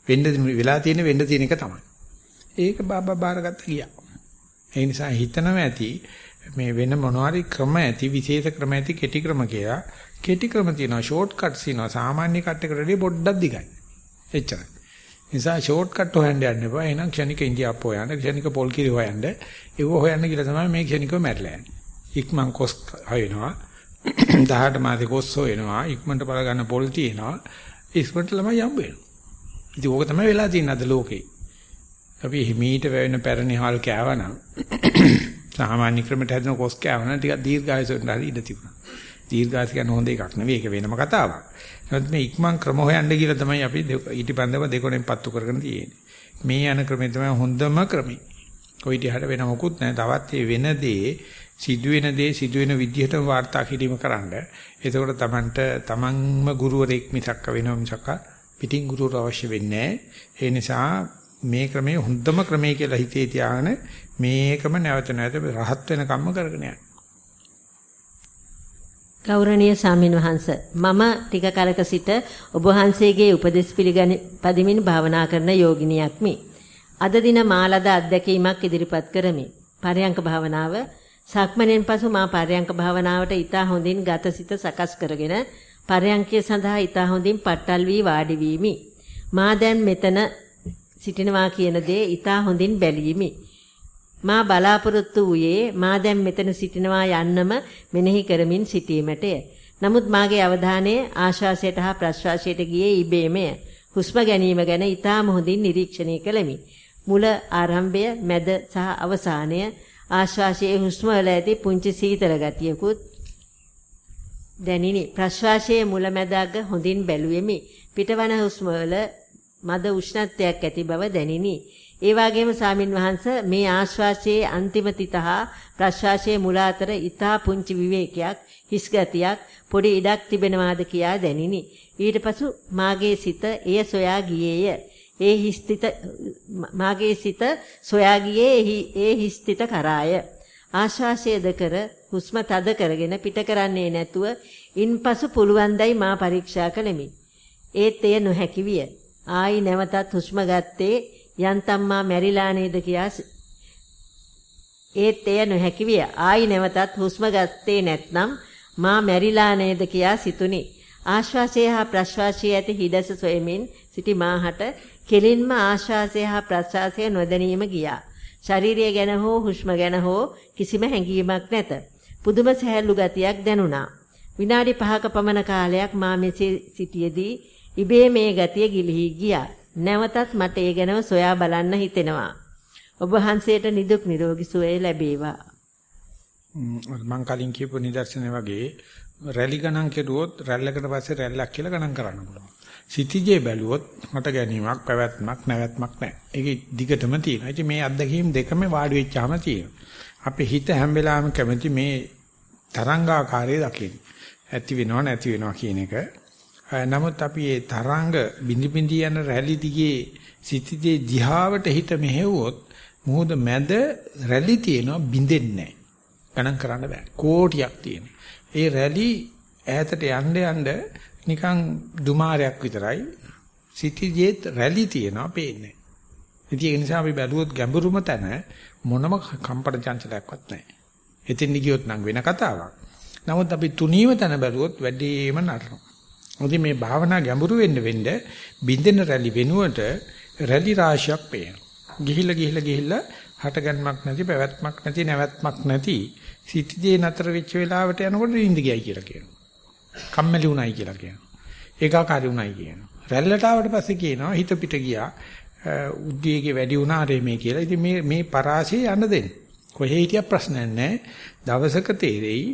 වෙන්න වෙලා තියෙන වෙන්න තියෙන එක තමයි. ඒක බබා බාරගත්ත ගියා. ඒ නිසා හිතනම ඇති මේ වෙන මොනවාරි ක්‍රම ඇති විශේෂ ක්‍රම ඇති කෙටි ක්‍රම කියලා කෙටි ක්‍රම තියෙනවා ෂෝට් කට්ස් තියෙනවා සාමාන්‍ය කට් එකට වඩා පොඩ්ඩක් දිගයි. එච්චරයි. නිසා ෂෝට් කට් හොයන්න යන්න එපා. එහෙනම් ක්ෂණික ඉන්දියාප් හොයන්න, ක්ෂණික පොල් කිරි හොයන්න. ඒව හොයන්න කියලා තමයි මේ ක්ෂණිකව මැරලා යන්නේ. ඉක්මන් කොස් හොයනවා. 18 මාසේ කොස් හොයනවා. ඉක්මනට බල ගන්න පොල් තියෙනවා. ඉස්පර්ට් ළමයි හම්බ වෙනවා. ඉතින් ඕක තමයි වෙලා තියෙන්නේ අද ලෝකේ. අපි හිමීට වැවෙන පැරණි හාල් කෑවනම් සාමාන්‍ය ක්‍රමයට හැදෙන කොස් කෑවනම් ටිකක් දීර්ඝායසෙන් හරි ඉඳ තිබුණා. දීර්ඝාස කියන හොඳ එකක් නෙවෙයි ඒක වෙනම කතාවක්. නමුත් මේ ඉක්මන් ක්‍රම හොයන්න කියලා තමයි අපි ඊටිපන්දම දෙකොණෙන් පත්තු කරගෙන තියෙන්නේ. මේ යන ක්‍රමය තමයි හොඳම ක්‍රමය. කොයි දිහාට වෙන මොකුත් නැහැ. තවත් මේ වෙන දේ සිදුවෙන දේ සිදුවෙන විදිහට වාර්තා කිරීම කරන්න. එතකොට Tamanට Tamanම ගුරුවරයෙක් මිසක් වෙනව මිසක් පිටින් ගුරුවර අවශ්‍ය වෙන්නේ ඒ නිසා මේ ක්‍රමය හොඳම ක්‍රමය කියලා හිතේ තියාගෙන මේකම නැවත නැවත රහත් වෙන කම්ම කරගෙන යන්න. ගෞරවනීය සාමින් වහන්ස මම ටික කලක සිට ඔබ වහන්සේගේ උපදෙස් පිළිගනි පදිමින් භාවනා කරන යෝගිනියක්මි. අද දින මාලද අත්දැකීමක් ඉදිරිපත් කරමි. පරයන්ක භාවනාව සක්මණෙන් පසු මා පරයන්ක භාවනාවට ඊටා හොඳින් ගතසිත සකස් කරගෙන පරයන්කය සඳහා ඊටා හොඳින් පට්ටල් වී වාඩි වීමි. මා දැන් මෙතන සිටිනවා කියන දේ ඊටා හොඳින් බැලීමි. මා බලාපොරොත්තු වූයේ මා දැන් මෙතන සිටිනවා යන්නම මෙනෙහි කරමින් සිටීමටය. නමුත් මාගේ අවධානය ආශ්වාසයට හා ප්‍රශ්වාසයට ගියේ ඉබේමය. හුස්ම ගැනීම ගැන ඊටාම හොඳින් නිරීක්ෂණය කළෙමි. මුල ආරම්භය, මැද සහ අවසානය ආශ්වාසයේ හුස්ම වල ඇති පුංචි සීතල ගතියකුත් දැනිනි. ප්‍රශ්වාසයේ මුල මැද අග හොඳින් බැලුවෙමි. පිටවන හුස්ම වල මද උෂ්ණත්වයක් ඇති බව දැනිනි. ඒ වගේම සාමින් වහන්ස මේ ආශ්වාසයේ අන්තිම තිතහා ප්‍රශ්වාසයේ මුල අතර ඊතා පුංචි විවේකයක් හිස් ගතියක් පොඩි ඉඩක් තිබෙනවාද කියා දැනිනි. ඊට පසු මාගේ සිත එය සොයා ගියේය. ඒ හිස්තිත මාගේ සිත සොයා ගියේ ඒ හිස්තිත කරාය. ආශ්වාසයේද කර හුස්ම තද කරගෙන පිට කරන්නේ නැතුව ඉන්පසු පුළුවන්දයි මා පරීක්ෂා කළෙමි. ඒත් එය නොහැකි විය. ආයි නැවතත් හුස්ම ගත්තේ යන්තම් මා මැරිලා නේද කියා ඒත් එය නොහැකි විය. ආයි නැවතත් හුස්ම ගත්තේ නැත්නම් මා මැරිලා නේද කියා සිතුනි. ආශ්වාසය හා ප්‍රශ්වාසය ඇති හිදස සොයමින් සිටි මාහට කෙලින්ම ආශ්වාසය හා ප්‍රශ්වාසය නොදැනීම ගියා. ශරීරය ගැන හෝ හුස්ම ගැන හෝ කිසිම හැඟීමක් නැත. පුදුම සැහැල්ලු ගතියක් දැනුණා. විනාඩි 5ක පමණ කාලයක් මා මෙසේ සිටියේදී ඉබේ මේ ගතිය ගිලිහි ගියා. නැවතත් මට ඒ ගැනව සොයා බලන්න හිතෙනවා. ඔබ වහන්සේට නිදුක් නිරෝගී සුවය ලැබේවා. මම කලින් කියපු නිදර්ශනය වගේ රැලි ගණන් කෙරුවොත් රැල්ලකට පස්සේ රැල්ලක් කියලා ගණන් කරන්න පුළුවන්. සිටිජේ බැලුවොත් මට ගැනීමක් පැවැත්මක් නැවැත්මක් නැහැ. ඒක දිගටම තියෙනවා. ඉතින් මේ අත්දැකීම් දෙකම වාඩි වෙච්චාම තියෙනවා. අපේ හිත හැම වෙලාවෙම කැමති මේ තරංගාකාරයේ දකින්න. ඇති වෙනව නැති වෙනව කියන එක. නමුත් අපි මේ තරංග බිඳි බිඳි යන රැලි දිගේ සිටිජේ දිහාවට හිත මෙහෙවුවොත් මොහොත මැද රැලි තියෙනවා බිඳෙන්නේ නැහැ. ගණන් කරන්න බෑ. කෝටියක් තියෙනවා. ඒ රැලි ඈතට යන්න යන්න නිකන් දුමාරයක් විතරයි සිටිජේත් රැලි තියෙනවා පේන්නේ. ඉතින් ඒ නිසා අපි බැලුවොත් ගැඹුරුම තැන මොනම කම්පන චංචලයක්වත් නැහැ. එතින් ගියොත් නම් වෙන කතාවක්. නමුත් අපි තුනීම තැන බැලුවොත් වැඩිම නරනවා. මොකද මේ භාවනා ගැඹුරු වෙන්න වෙන්න බින්දෙන රැලි වෙනුවට රැලි රාශියක් පේනවා. ගිහිල්ලා ගිහිල්ලා ගිහිල්ලා හටගන්මක් නැති පැවැත්මක් නැති නැවැත්මක් නැති සිටිදී නතර වෙච්ච වෙලාවට යනකොට නිින්ද ගියයි කියලා කියනවා. කම්මැලි වුණයි කියලා කියනවා. ඒකාකාරී වුණයි කියනවා. රැල්ලට ආවට පස්සේ කියනවා හිත පිට ගියා. උද්දීගේ වැඩි වුණා රෙමේ කියලා. ඉතින් මේ මේ පරාසය යන්න දෙන්න. කොහේ හිටියක් ප්‍රශ්නයක් නැහැ. දවසක තේරෙයි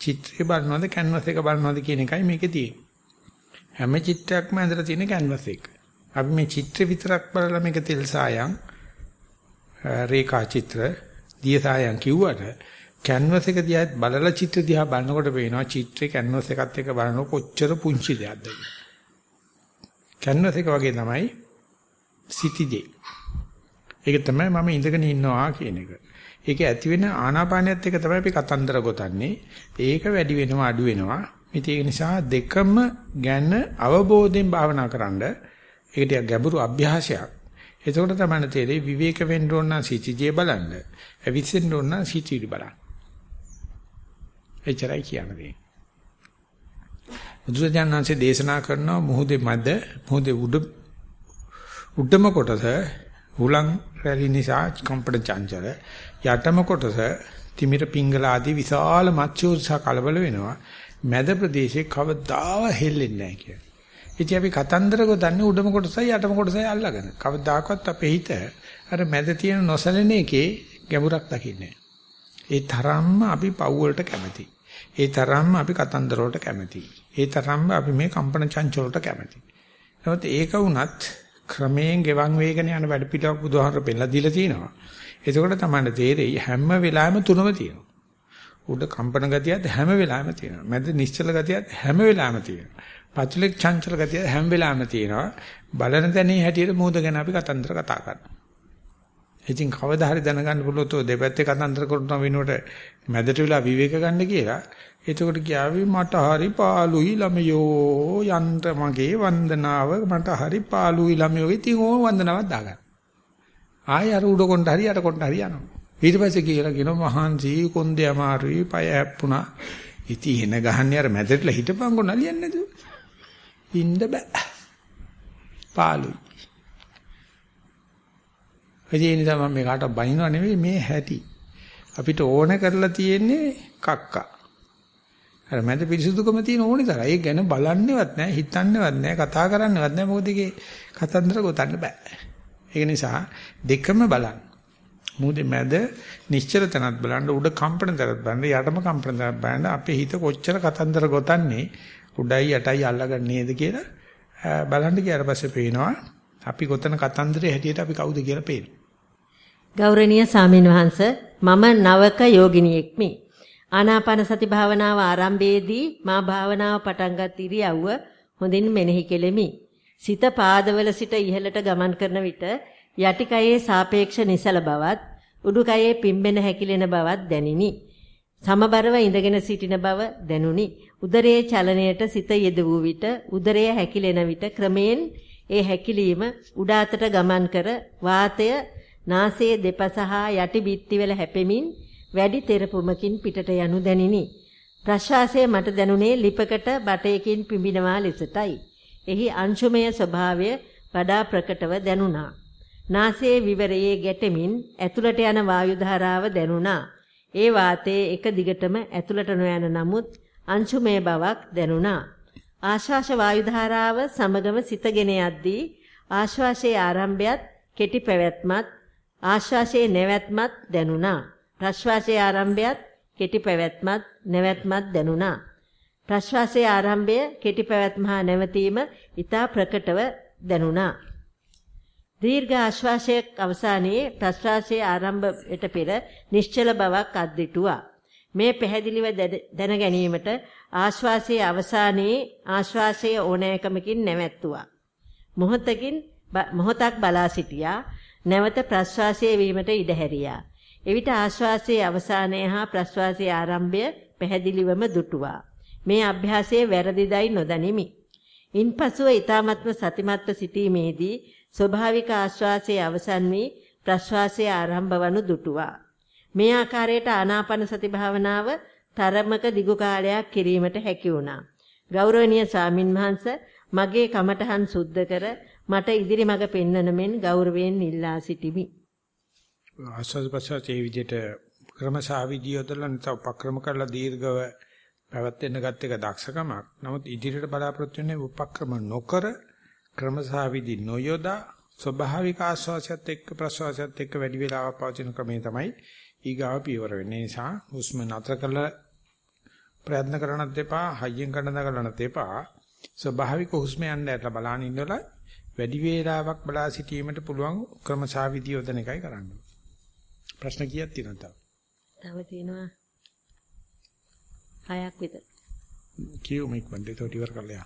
චිත්‍රය බලනවද කැන්වස් එක බලනවද කියන එකයි මේකේ තියෙන්නේ. හැම චිත්‍රයක්ම ඇඳලා තියෙන කැන්වස් එක. අපි මේ චිත්‍ර විතරක් බලලා මේක තෙල් සායම් රේඛා චිත්‍ර දිය සායම් කිව්වට කැන්වස් එක දිහා බලලා චිත්‍ර දිහා බලනකොට පේනවා චිත්‍රේ කැන්වස් එකත් එක්ක බලනකොට කොච්චර පුංචි දෙයක්ද කියලා. කැන්වස් එක වගේ තමයි සිටිජේ. ඒක තමයි මම ඉඳගෙන ඉන්නවා කියන එක. ඒක ඇති වෙන ආනාපානියත් එක තමයි අපි කතන්දර ගොතන්නේ. ඒක වැඩි වෙනවා අඩු වෙනවා. ඉතින් ඒක නිසා දෙකම ගැන අවබෝධයෙන් භාවනා කරන්න ඒක ටික ගැඹුරු අභ්‍යාසයක්. එතකොට තමයි තේරෙන්නේ විවේක වෙන්න ඕන නම් සිටිජේ බලන්න. අවිස්සෙන්න ඕන නම් සිටිරි බලන්න. එච්චරයි කියන්නේ. බුදුරජාණන්සේ දේශනා කරනවා මුහුදේ මැද මුහුදේ උඩ උඩම කොටස හුලං රැලි නිසා කම්පන චංචල යටම කොටස තිමිර පිංගල ආදී විශාල මත්ස්‍යෝත්සහ කලබල වෙනවා මැද ප්‍රදේශේ කවදාව හෙල්ලෙන්නේ නැහැ කියලා. ඉතින් අපි කතන්දර ගොතන්නේ උඩම කොටසයි යටම කොටසයි අල්ලගෙන. කවදාකවත් අපේ හිත අර මැද තියෙන නොසැලෙන එකේ ගැඹුරක් දකින්නේ ඒ තරම්ම අපි පව් වලට කැමතියි. ඒ තරම්ම අපි කතන්දර වලට කැමතියි. ඒ තරම්ම අපි මේ කම්පන චංචල වලට කැමතියි. නමුත් ඒක වුණත් ක්‍රමයෙන් ගෙවන් වේගන යන වැඩ පිටාවක් බුදුහාමර පෙන්නලා දීලා තිනවා. එතකොට තමයි තේරෙයි හැම වෙලාවෙම තුනම තියෙනවා. උඩ කම්පන ගතියත් හැම වෙලාවෙම තියෙනවා. මැද නිශ්චල ගතියත් හැම වෙලාවෙම තියෙනවා. පතුලේ චංචල ගතිය හැම වෙලාවෙම තියෙනවා. බලන තැනේ හැටියට මූද ගැන අපි කතන්දර කතා කරනවා. ඉතින් කවදා හරි දැනගන්න පුළුවන් තෝ දෙපැත්තේ කතන්දර කරන වෙනුවට මැදට වෙලා විවේක ගන්න කියලා. එතකොට කියාවි මට හරි පාළුයි ළමයෝ යන්ත මගේ වන්දනාව මට හරි පාළුයි ළමයෝ ඉතින් ඕම වන්දනාවක් දාගන්න. ආයෙ අර උඩ කොණ්ඩ හරි යට කොණ්ඩ හරි යනවා. ඊට පස්සේ කියලා කියනවා මහන්සි කොන්දේ අමාරුයි පය හැප්පුණා. ඉතින් එන ගහන්නේ අර මැදටලා හිටපන්කො නලියන්නේ නැතුව. ඉන්න බෑ. පාළුයි. ඒ නිසා මම මේ කාට බනිනව නෙවෙයි මේ හැටි. අපිට ඕන කරලා තියෙන්නේ කක්කා. අර මැද පිරිසුදුකම තියෙන ඕනේ තරම්. ඒක ගැන බලන්නේවත් නැහැ, හිතන්නේවත් නැහැ, කතා කරන්නේවත් නැහැ. මොකද ඒකේ කතන්දර ගොතන්න බෑ. ඒක නිසා දෙකම බලන්න. මුදේ මැද නිශ්චල තැනත් බලන්න, උඩ කම්පන තැනත් බලන්න, යටම කම්පන තැනත් බලන්න. අපේ හිත කොච්චර කතන්දර ගොතන්නේ උඩයි යටයි අල්ලගන්නේ නේද කියලා බලන්න ගියාට පස්සේ පේනවා අපි ගොතන කතන්දරේ හැටියට අපි කවුද කියලා පේනවා. ගෞරවනීය සාමින් වහන්ස මම නවක යෝගිනියෙක්මි. ආනාපාන සති භාවනාව ආරම්භයේදී මා භාවනාව පටන්ගත් ඉරියව්ව හොඳින් මෙනෙහි කෙලෙමි. සිත පාදවල සිට ඉහළට ගමන් කරන විට යටිකයේ සාපේක්ෂ නිසල බවත් උඩුකයේ පිම්බෙන හැකිලෙන බවත් දැනිනි. සමබරව ඉඳගෙන සිටින බව දැනුනි. උදරයේ චලනයට සිත යෙදවූ විට උදරය හැකිලෙන විට ක්‍රමයෙන් ඒ හැකිලීම උඩ අතට ගමන් කර වාතය නාසයේ දෙපස හා යටි බිත්තිවල හැපෙමින් වැඩි තෙරපුමකින් පිටට යනු දැනිනි. ප්‍රශ්වාසය මට දැනුනේ ලිපකට බටයකින් පිඹිනවා ලෙසටයි. එහි අංශුමය ස්වභාවය වඩා ප්‍රකටව දැනුණා. නාසයේ විවරයේ ගැටෙමින් ඇතුළට යන වායු ධාරාව දැනුණා. ඒ වාතයේ එක දිගටම ඇතුළට නොයන නමුත් අංශුමය බවක් දැනුණා. ආශ්වාස වායු ධාරාව සමගම සිතගෙන යද්දී ආශ්වාසයේ ආරම්භයත් කෙටි පැවැත්මත් ආශ්වාසයේ නැවැත්මත් දැනුණා. ප්‍රශ්වාසයේ ආරම්භයත් කෙටි පැවැත්මත් නැවැත්මත් දැනුණා. ප්‍රශ්වාසයේ ආරම්භය කෙටි පැවැත්ම හා නැවතීම ඊටා ප්‍රකටව දැනුණා. දීර්ඝ ආශ්වාසයක් අවසානයේ ප්‍රශ්වාසයේ ආරම්භයට පෙර නිශ්චල බවක් අද්දිටුවා. මේ පැහැදිලිව දැන ගැනීමට ආශ්වාසයේ අවසානයේ ආශ්වාසයේ ඕනෑකමකින් නැවැත්තුවා. මොහොතකින් මොහොතක් බලා සිටියා. නැවත ප්‍රශ්වාසයේ වීමට ඉඩ හැරියා. එවිට ආශ්වාසයේ අවසානය හා ප්‍රශ්වාසයේ ආරම්භය පැහැදිලිවම දුටුවා. මේ අභ්‍යාසයේ වැරදිදයි නොදනිමි. ඉන්පසුව ඊ타මත්ම සතිමත්ව සිටීමේදී ස්වභාවික ආශ්වාසයේ අවසන් වී ප්‍රශ්වාසයේ ආරම්භ වනු දුටුවා. මේ ආකාරයට ආනාපාන සති භාවනාව තරමක දිගු කාලයක් කිරීමට හැකි වුණා. ගෞරවනීය ස්වාමින් වහන්සේ මගේ කමඨහන් සුද්ධ කර මට ඉදිරි මඟ පෙන්වන මෙන් ගෞරවයෙන් ඉල්ලා සිටිමි. ආස්වාද ප්‍රසාරයේ විදිහට ක්‍රමසාවිදිය යොදලා නැත්නම් උපක්‍රම කරලා දීර්ඝව පැවැත්වෙන්න ගත් එක දක්ෂකමක්. නමුත් ඉදිරියට බලාපොරොත්තු වෙන්නේ උපක්‍රම නොකර ක්‍රමසාවිදි නොයොදා ස්වභාවික ආස්වාසයත් එක්ක ප්‍රසවාසයත් එක්ක වැඩි වේලාවක් පවතින ක්‍රමය තමයි ඊගාව පියවර වෙන්නේ. නිසා හුස්ම නතර කරලා ප්‍රයත්න කරනත් එපා, හයියෙන් කරන දගලනත් එපා. ස්වභාවික හුස්ම යන්න ඇట్లా බලන ඉන්නවල වැඩි වේලාවක් බලා සිටීමට පුළුවන් ක්‍රමසාවිදි යොදන එකයි කරන්න. ප්‍රශ්න කීයක් තියෙනවද? තව තියෙනවා හයක් විතර. කියු මේක වන්දේ තෝ ඉවර කරලා.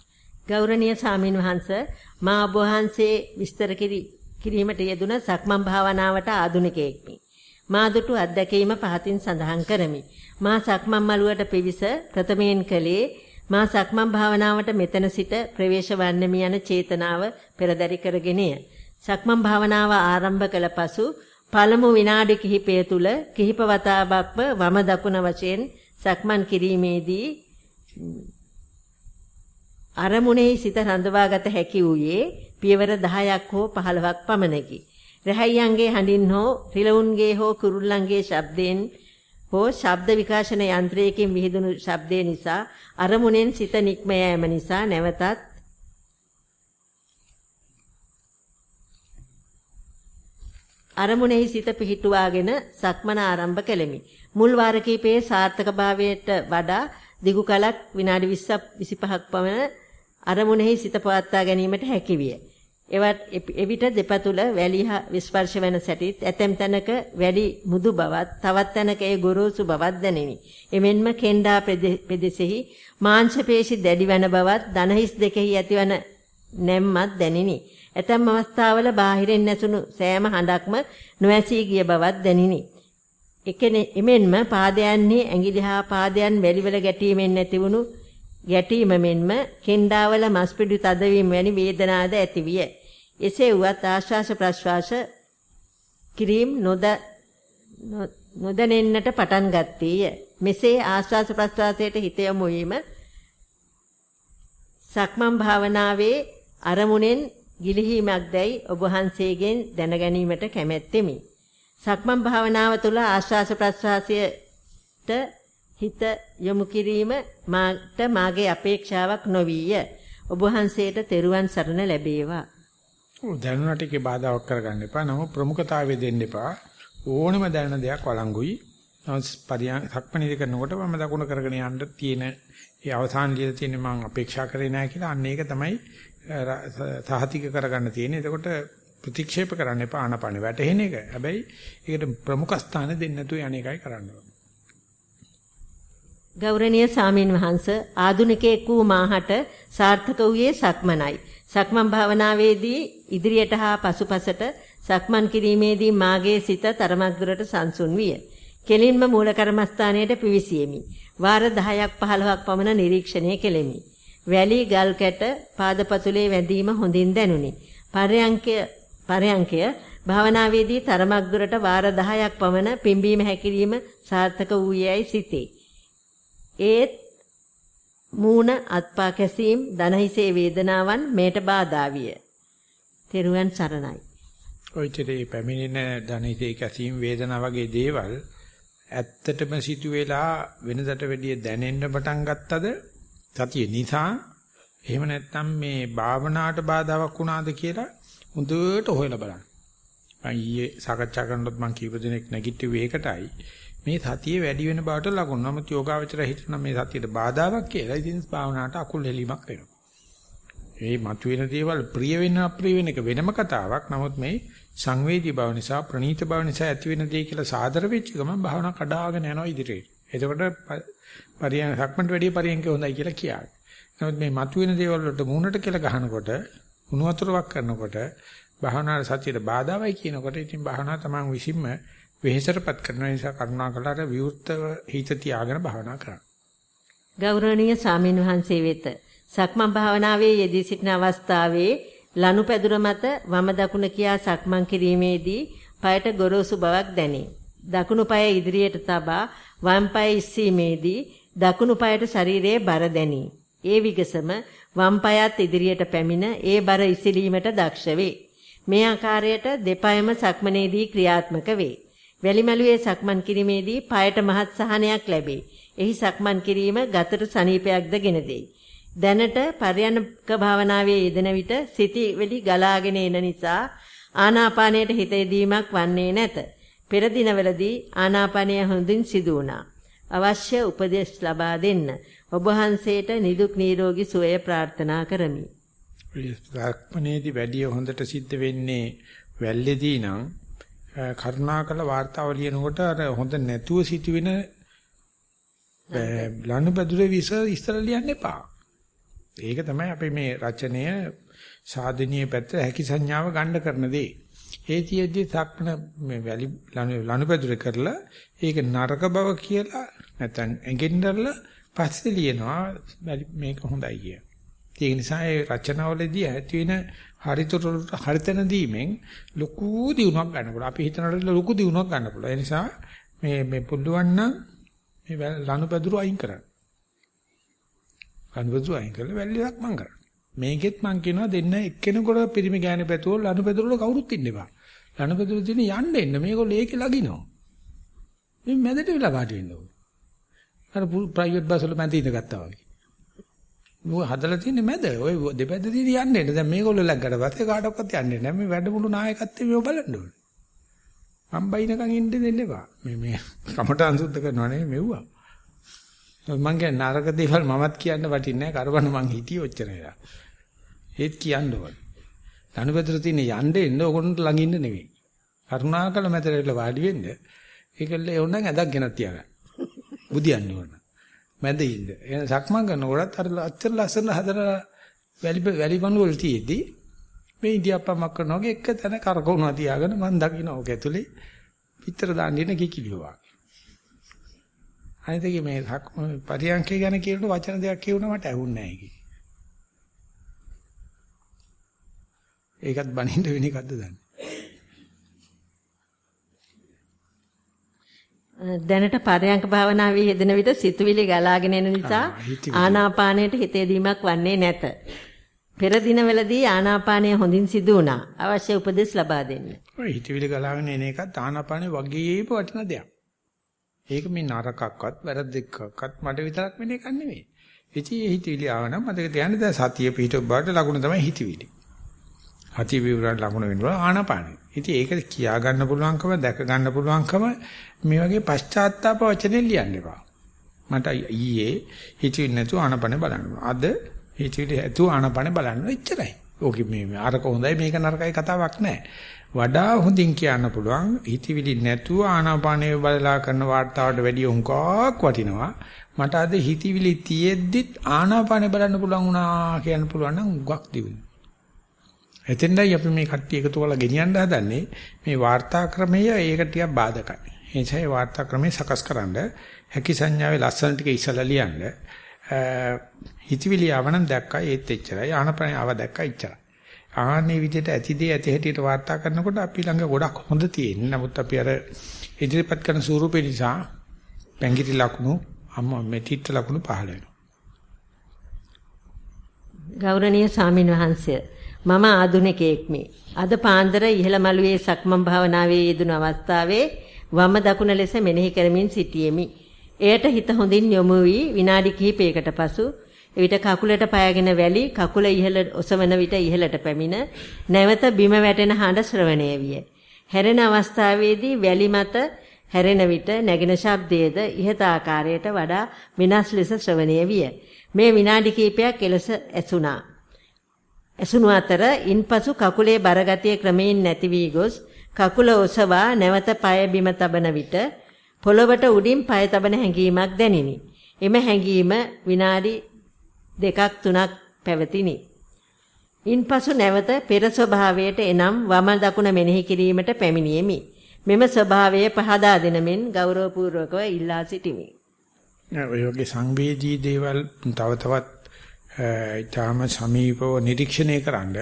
ගෞරවනීය සාමින් වහන්සේ මා ඔබ වහන්සේ විස්තර කිරීමට යෙදුන සක්මන් භාවනාවට ආධුනිකයෙක්මි. මා දුටු අත්දැකීම පහතින් සඳහන් කරමි. මා සක්මන් මළුවට පිවිස ප්‍රථමයෙන් කළේ මා සක්මන් භාවනාවට මෙතන සිට ප්‍රවේශ වන්නමි යන චේතනාව පෙරදරි කරගෙනය. සක්මන් භාවනාව ආරම්භ කළ පසු පළමු විනාඩි කිහිපය තුල කිහිප වතාවක්ම වම දකුණ වශයෙන් සක්මන් කිරීමේදී අරමුණෙහි සිත රඳවාගත හැකි වූයේ පියවර 10ක් හෝ 15ක් පමණකි. රැහැයියන්ගේ හඬින් හෝ රිලවුන්ගේ හෝ කුරුල්ලන්ගේ ශබ්දයෙන් හෝ ශබ්ද විකාශන යන්ත්‍රයකින් විහිදුණු ශබ්දේ නිසා අරමුණෙන් සිත නික්ම යෑම නිසා නැවතත් අරමුණෙහි සිත පිහිටුවාගෙන සක්මන ආරම්භ කෙලෙමි. මුල් වාර කීපයේ සාර්ථකභාවයට වඩා දිගු කලක් විනාඩි 20ක් 25ක් පමණ අරමුණෙහි සිත පවත්වා ගැනීමට හැකියිය. එවත් එවිට දෙපතුල වැලි හා විස්පර්ශ වන සැටිත් ඇතැම් තැනක වැඩි මුදු බවත් තවත් තැනක ඒ ගොරෝසු බවත් දැනිනි. එමෙන්ම කෙන්ඩා පෙදෙසෙහි මාංශ පේශි දැඩි වන බවත් දනහිස් දෙකෙහි ඇතිවන නැම්මත් දැනිනි. ඇතැම් අවස්ථාවල බාහිරින් නැසුණු සෑම හඬක්ම නොඇසී ගිය බවත් දැනිනි. එකෙනෙ එමෙන්ම පාදයන්හි ඇඟිලි හා පාදයන් වැලිවල ගැටීමෙන් නැතිවුණු ගැටීම මෙන්ම කෙන්ඩාවල මස්පිඩු තදවීම වැනි වේදනාද ඇතිවිය. එසේ වුවත් ආශ්වාස ප්‍රශ්වාස කිරීම නොද නොදැනෙන්නට පටන් ගත්තේය. මෙසේ ආශ්වාස ප්‍රශ්වාසයට හිත යොමු වීම සක්මන් භාවනාවේ අරමුණෙන් ගිලිහීමක් දැයි ඔබ වහන්සේගෙන් දැනගැනීමට කැමැත්තෙමි. සක්මන් භාවනාව තුළ ආශ්වාස ප්‍රශ්වාසයට හිත යොමු කිරීම මාට මාගේ අපේක්ෂාවක් නොවිය. ඔබ වහන්සේට තෙරුවන් සරණ ලැබේවා. දැනුණට ඒකේ බාධාවක් කරගන්න එපා. නමුත් ප්‍රමුඛතාවය දෙන්න එපා. ඕනම දැනන දෙයක් වළංගුයි. පරියන් සක්මණේදී කරනකොට මම දකුණ කරගෙන යන්න තියෙන ඒ අවසාන ලියලා තියෙන මම අපේක්ෂා කරේ නැහැ කියලා අන්න ඒක තමයි සහතික කරගන්න තියෙන්නේ. එතකොට ප්‍රතික්ෂේප කරන්න එපා ආනපාන වැටෙන එක. හැබැයි ඒකට ප්‍රමුඛ ස්ථාන දෙන්න නැතුව යන්නේකයි කරන්න ඕනේ. ගෞරවනීය සාමීන් වහන්ස ආදුනිකයෙක් වූ මාහට සාර්ථක වූයේ සක්මනයි. සක්මන් භාවනාවේදී ඉදිරියට හා පසුපසට සක්මන් කිරීමේදී මාගේ සිත තරමක් දුරට සංසුන් විය. කෙලින්ම මූල කර්මස්ථානයට පිවිසියෙමි. වාර 10ක් 15ක් පමණ නිරීක්ෂණය කෙලෙමි. වැලි ගල් කැට පාදපතුලේ වැදීම හොඳින් දැනුනි. පරයන්කය පරයන්කය භාවනාවේදී තරමක් දුරට වාර 10ක් පමණ පිම්බීම හැකිලිම සාර්ථක වූයයි සිතේ. ඒත් මූණ අත්පා කැසීම් දනහිසේ වේදනාවන් මේට බාධා විය. තෙරුවන් සරණයි. ඔයිතරේ පැමිණෙන දනහිසේ කැසීම් වේදනා වගේ දේවල් ඇත්තටම සිදුවෙලා වෙනදට වැඩිය දැනෙන්න පටන් ගත්තද සතිය නිසා එහෙම නැත්නම් මේ භාවනාවට බාධාවක් වුණාද කියලා හොඳට හොයලා බලන්න. මම ඊයේ සාකච්ඡා කරනකොට මම කීප දිනක් නැගිටිව් එකටයි මේ සතිය වැඩි වෙන බවට ලකුණු. නමුත් යෝගාවචර හිතන මේ සතියට බාධාවක් කියලා ඉතින් භාවනාවට අකුල් හෙලීමක් වෙනවා. මේ මතුවෙන දේවල් ප්‍රිය වෙන අප්‍රිය වෙන එක වෙනම කතාවක්. නමුත් මේ සංවේදී බව නිසා ප්‍රණීත බව නිසා ඇති වෙන දේ කියලා සාදර වෙච්ච ගමන් භාවනා කඩාගෙන යනවා ඉදිරියට. එතකොට පරියන් සක්මන්ට වැඩිය පරියන්ක හොඳයි කියලා කියයි. නමුත් මේ මතුවෙන දේවල් වලට මූණට කියලා ගහනකොට උණු වතුරක් කරනකොට භාවනාවේ සතියට බාධාවයි කියනකොට ඉතින් භාවනාව තමයි විසින්ම වෙහෙසටපත් කරන නිසා කරුණාකරලා විවෘතව හිත තියාගෙන භාවනා කරන්න. ගෞරවනීය සාමින් වහන්සේ වෙත සක්මන් භාවනාවේ යෙදී සිටින අවස්ථාවේ ලනුපැදුර මත වම දකුණ කියා සක්මන් කිරීමේදී পায়ට ගොරෝසු බවක් දැනේ. දකුණු පාය ඉදිරියට තබා වම් පාය ඉස්සීමේදී දකුණු පායට ශරීරයේ බර දැනේ. ඒ විගසම වම් පායත් ඉදිරියට පැමිණ ඒ බර ඉසිලීමට දක්ෂ වේ. මේ ආකාරයට දෙපයම සක්මනේදී ක්‍රියාත්මක වේ. වැලිමලුවේ සක්මන් කිරීමේදී পায়ට මහත් සහනයක් ලැබේ. එහි සක්මන් කිරීම ගතට සනීපයක්ද ගෙන දෙයි. දැනට පර්යනක භාවනාවේ යෙදෙන විට සිටි වෙලි ගලාගෙන එන නිසා ආනාපානයට හිත යෙදීමක් වන්නේ නැත. පෙර දිනවලදී ආනාපානය හොඳින් සිදු වුණා. අවශ්‍ය උපදෙස් ලබා දෙන්න. ඔබ වහන්සේට නිදුක් නිරෝගී සුවය ප්‍රාර්ථනා කරමි. සක්මනේදී වැඩි හොඳට සිද්ධ වෙන්නේ වැල්ලේදී නම් කරුණාකර වාර්තාව ලියනකොට අර හොඳ නැතුව සිටින ලනුපැදුරේ විස ඉස්සර ලියන්න එපා. ඒක තමයි අපි මේ රචනය සාධනීය පැත්ත හැකි සංඥාව ගන්න කරන දේ. ඒතියෙදි සක්න මේ වැලි ලනුපැදුර කරලා ඒක නරක බව කියලා නැත්නම් ඇඟෙන්දරලා පස්සේ ලියනවා මේක හොඳයි කිය. ඒ නිසා ඒ රචනාවලදී ඇති වෙන හරිතොරට හරිතන දීමෙන් ලොකු දියුණුවක් ගන්න පුළුවන්. අපි හිතනට ලොකු දියුණුවක් ගන්න පුළුවන්. ඒ නිසා මේ මේ පුළුවන් නම් මේ ලනුපැදුරු අයින් කරන්න. ලනුපැදුරු අයින් කරලා වැල්ලියක් මං කරන්න. මේකෙත් මං කියනවා දෙන්න එක්කෙනෙකුට පිරිමි ගෑණි පැතුවෝ ලනුපැදුරු වල කවුරුත් ඉන්න එපා. ලනුපැදුරු දින යන්න එන්න මේගොල්ලෝ ඒකේ ලගිනවා. මේ මැදට වෙලා පාටි වෙන්න ඕනේ. අර ප්‍රයිවට් බස් වල මැද ඉඳගත්තා වගේ. මොකද හදලා තින්නේ මැද. ඔය දෙපැත්ත තියෙන යන්නේ නැහැ. දැන් මේගොල්ලෝ ලැග්ගට පස්සේ කාටවත් යන්නේ නැහැ. මේ වැඩමුළු නායකත්වයේ මේව බලන්න ඕනේ. මම බයිනකන් ඉන්න දෙන්න එපා. මේ මේ කමට අංශුද්ධ කරනවා නේ මෙව්වා. මං කියන්නේ නරක දේවල් මමත් කියන්න වටින්නේ නැහැ. කරවන්න මං හිටියේ ඔච්චර වෙලා. ඒත් කියන්න ඕන. ධනපතර තියෙන යන්න එන්න ඕගොල්ලන්ට ළඟ ඉන්න නෙවෙයි. කරුණාකර මැදට වාඩි වෙන්න. ඒකල්ල ඒ උන්නම් ඇදක් ගෙනත් තියාගන්න. බුදියන්න ඕන. මැද ඉන්න. එහෙනම් සක්මන් කරනකොටත් අර අච්චර ලස්සන හදලා වැලි වැලි බඳු වල තියේදී මේ ඉන්දියාප්පමක් කරනවා වගේ එක තැන කරකවනවා තියාගෙන මම දකින්න ඕක ඇතුලේ පිටර දාන්න ඉන්න කිකිලිවා. අනිත් එක මේ පරියන්කේ ගැන කියනකොට වචන දෙකක් කියුණා මට ඇහුන්නේ නැහැ ඒකේ. ඒකත් බනින්න වෙන එකක්ද දන්නේ. දැනට පරයන්ක භාවනාවේ යෙදෙන විට සිතුවිලි ගලාගෙන එන නිසා ආනාපානයට හිත යෙදීමක් වන්නේ නැත. පෙර දිනවලදී ආනාපානය හොඳින් සිදු වුණා. අවශ්‍ය උපදෙස් ලබා දෙන්න. ඔය හිතවිලි ගලාගෙන එන එකත් ආනාපානෙ වගේම වටින දෙයක්. ඒක මේ නරකක්වත් වැරද්දක්වත් මට විතරක් වෙන එකක් නෙවෙයි. ඉතින් මේ හිතවිලි ආවනම් මතක තියාගන්න දැන් සතිය පිහිට බාට ලකුණ තමයි හිතවිලි. හති විවරණ ලකුණ වෙනවා ආනාපානෙ. ඉතින් ඒක කියා ගන්න පුළුවන්කම දැක ගන්න පුළුවන්කම මේ වගේ පශ්චාත්තාප වචනේ ලියන්න එපා. මට ඊයේ හිතවිලි නැතුව ආනාපානෙ බලන්න. අද හිතවිලි නැතුව ආනාපානෙ බලන්න. එච්චරයි. ඕකේ මේ අරක හොඳයි මේක නරකයි කතාවක් නැහැ. වඩා හොඳින් කියන්න පුළුවන් හිතවිලි නැතුව ආනාපානය බලලා කරන වාර්තාවට වැඩිය උන්කක් වටිනවා. මට අද හිතවිලි තියෙද්දිත් ආනාපානය බලන්න පුළුවන් වුණා කියන්න පුළුවන් නම් උගක් දිනුන. එතෙන්දයි අපි මේ කට්ටිය එකතු කරලා ගෙනියන්න හදන්නේ මේ වාර්තා ක්‍රමය ඒකට ටිකක් බාධකයි. ඒ නිසා මේ වාර්තා ක්‍රමය සකස්කරනද හැකි සංඥාවේ ලස්සන ටික ඉස්සලා ලියන්න. හිතවිලි ආවනම් දැක්කා ඒත් එච්චරයි. ආනපන ආව දැක්කා එච්චරයි. ආන්නේ විදිහට ඇතිදේ ඇති හැටියට වාර්තා කරනකොට අපි ළඟ ගොඩක් හොඳ තියෙන. නමුත් අපි අර ඉදිරිපත් කරන ස්වරූපේ නිසා පැංගිරි ලකුණු අම්ම මෙතිත් ලකුණු පහළ වෙනවා. ගෞරවනීය සාමින් වහන්සේ මම ආදුනිකයෙක්මි. අද පාන්දර ඉහළ මළුවේ සක්මන් භාවනාවේ යෙදුණු අවස්ථාවේ වම දකුණ ලෙස මෙනෙහි කරමින් සිටියෙමි. එයට හිත හොඳින් යොමු වී විනාඩි කිහිපයකට පසු එවිට කකුලට පයගෙන වැලි කකුල ඉහළ ඔසවන විට ඉහළට පැමිණ නැවත බිම වැටෙන හඬ ශ්‍රවණය විය. හැරෙන අවස්ථාවේදී වැලි මත හැරෙන විට නැගෙන ශබ්දයේද ඉහත ආකාරයට වඩා වෙනස් ලෙස ශ්‍රවණය විය. මේ විනාඩි කිහිපයක් එලෙස ඇසුණා. ඇසුණු අතර ඉන්පසු කකුලේ බරගතිය ක්‍රමයෙන් නැති වී ගොස් කකුල ඔසවා නැවත পায় බිම තබන විට පොළවට උඩින් পায় තබන හැඟීමක් දැනිනි. එම හැඟීම විනාඩි දෙකක් තුනක් පැවතිනි. ඉන්පසු නැවත පෙර ස්වභාවයට එනම් වම දකුණ මෙනෙහි කිරීමට පැමිණියෙමි. මෙම ස්වභාවය පහදා දෙනමින් ගෞරවපූර්වකව ඉල්ලා සිටිමි. ඔය වගේ සංවේදී දේවල් තව තවත් ඊටාම සමීපව නිරීක්ෂණය කරන්න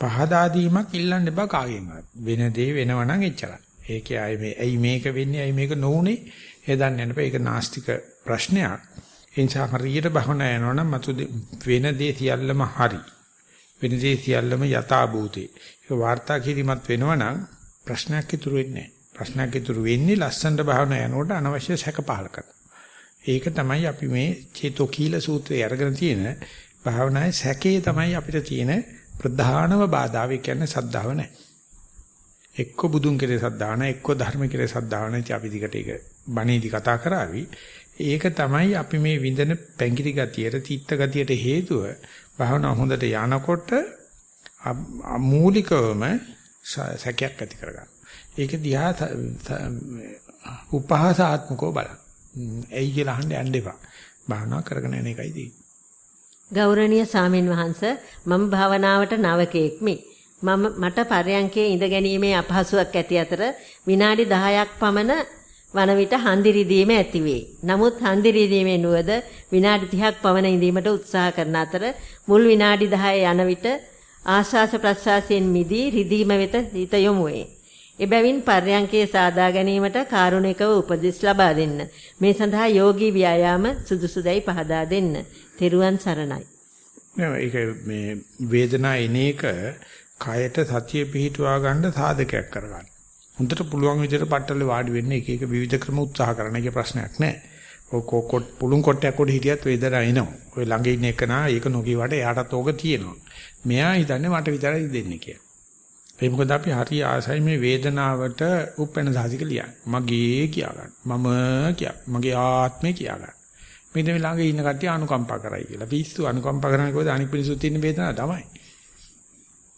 පහදා දීමක් ඉල්ලන්න එපා කාගෙන්වත්. වෙන දේ වෙනවනම් එච්චරයි. ඒකේ අය මේ ඇයි මේක වෙන්නේ ඇයි මේක නොඋනේ ඒ දන්නේ නැහැ. ඒක නාස්තික ප්‍රශ්නයක්. ඒ නිසා හරියට බහන යනවනම් මතු වෙන දේ සියල්ලම හරි. වෙන දේ සියල්ලම යථාභූතේ. ඒක වාර්තා කිරීමත් වෙනවනම් ප්‍රශ්නයක් ඉතුරු වෙන්නේ නැහැ. ප්‍රශ්නයක් ඉතුරු වෙන්නේ ලස්සනට බහන යනකොට අනවශ්‍ය සැක පහල කරන. ඒක තමයි අපි මේ චේතෝ කීල සූත්‍රයේ අරගෙන තියෙන භාවනාවේ සැකේ තමයි අපිට තියෙන ප්‍රධානම බාධාව කියන්නේ සද්ධාව නැහැ. එක්ක බුදුන් කෙරේ සද්ධාව නැහැ, එක්ක ධර්ම කෙරේ සද්ධාව නැහැ. අපි දිකට ඒක බණීදි කතා කරાવી. ඒක තමයි අපි මේ විඳින පැංගිරි ගතියට, තීත්ත ගතියට හේතුව. භාවනාව හොඳට යනකොට මූලිකවම සැකයක් ඇති කරගන්න. ඒක දිහා උපහාසාත්මකව බලන්න. ඇයි කියලා අහන්න යන්න එපා. භාවනා කරගෙන යන එකයි තියෙන්නේ. ගෞරවනීය සාමින් වහන්ස මම භාවනාවට නවකෙක්මි. මම මට පරයන්කේ ඉඳ ගැනීමේ අපහසුයක් ඇති අතර විනාඩි 10ක් පමණ වන විට හන්දි රිදීම ඇතිවේ. නමුත් හන්දි රිදීමේ නුවද විනාඩි 30ක් පමණ ඉඳීමට උත්සාහ කරන අතර මුල් විනාඩි 10 යන විට ආශාස ප්‍රසආසයෙන් මිදී රිදීම වෙත හිත යොමු වේ. එබැවින් පර්යංකයේ සාදා ගැනීමට කාරුණිකව උපදෙස් ලබා දෙන්න. මේ සඳහා යෝගී ව්‍යායාම සුදුසුදයි පහදා දෙන්න. තෙරුවන් සරණයි. නෑ ඒක මේ වේදනා එන එක කයට සතිය පිහිටුවා ගන්න සාධකයක් කරගන්න. හොඳට පුළුවන් විදිහට පట్టල වාඩි වෙන්න එක එක විවිධ ක්‍රම උත්සාහ කරන එක ප්‍රශ්නයක් නෑ. ඔය කොක්කොට් පුළුන් කොටයක් උඩ හිටියත් වේදනා එනවා. ඔය ළඟ ඉන්න එක නා ඒක නොකියවට එයාටත් ඕක තියෙනවා. මෙයා හිතන්නේ මට විතරයි දෙන්නේ කියලා. ඒ මොකද අපි හරි ආසයි මේ වේදනාවට උපැන්න සාධික ලියන්න. මගේ කියා ගන්න. මම කියා. මගේ ආත්මේ කියා ගන්න. මෙන්න මේ ළඟ ඉන්න කට්ටිය අනුකම්පා කරයි කියලා. පිස්සු අනුකම්පා කරන්නේ කොහොමද? අනික් පිළිසුත් තියෙන වේදනාව තමයි.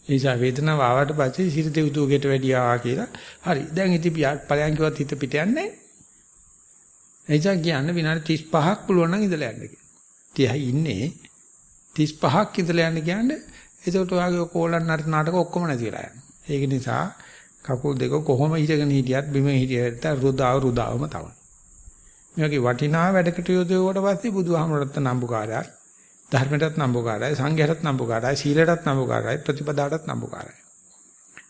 ඒ නිසා වේදනාව ආවට පස්සේ සිර දෙව්තුගෙට වැඩියා කියලා. හරි. දැන් ඉතින් ඵලයන් කිව්වත් හිත පිට යන්නේ නැහැ. එයිසා කියන්නේ විනාඩි 35ක් පුළුවන් නම් ඉඳලා යන්න කියලා. 30යි ඉන්නේ 35ක් ඉඳලා යන්න කියන්නේ එතකොට ඔයාගේ කෝලන් නාටක ඔක්කොම නැති වෙලා යනවා. ඒක නිසා කකුල් දෙක කොහොම හිටගෙන හිටියත් බිම හිටියත් රුදාව රුදාවම තමයි. මේ වගේ වටිනා වැඩකට යොදවුවට පස්සේ බුදුහාමරත් නම්බුකාරයයි ධර්මයටත් නම්බුකාරයයි සංඝයටත් නම්බුකාරයයි සීලයටත් නම්බුකාරයයි ප්‍රතිපදාටත් නම්බුකාරයයි.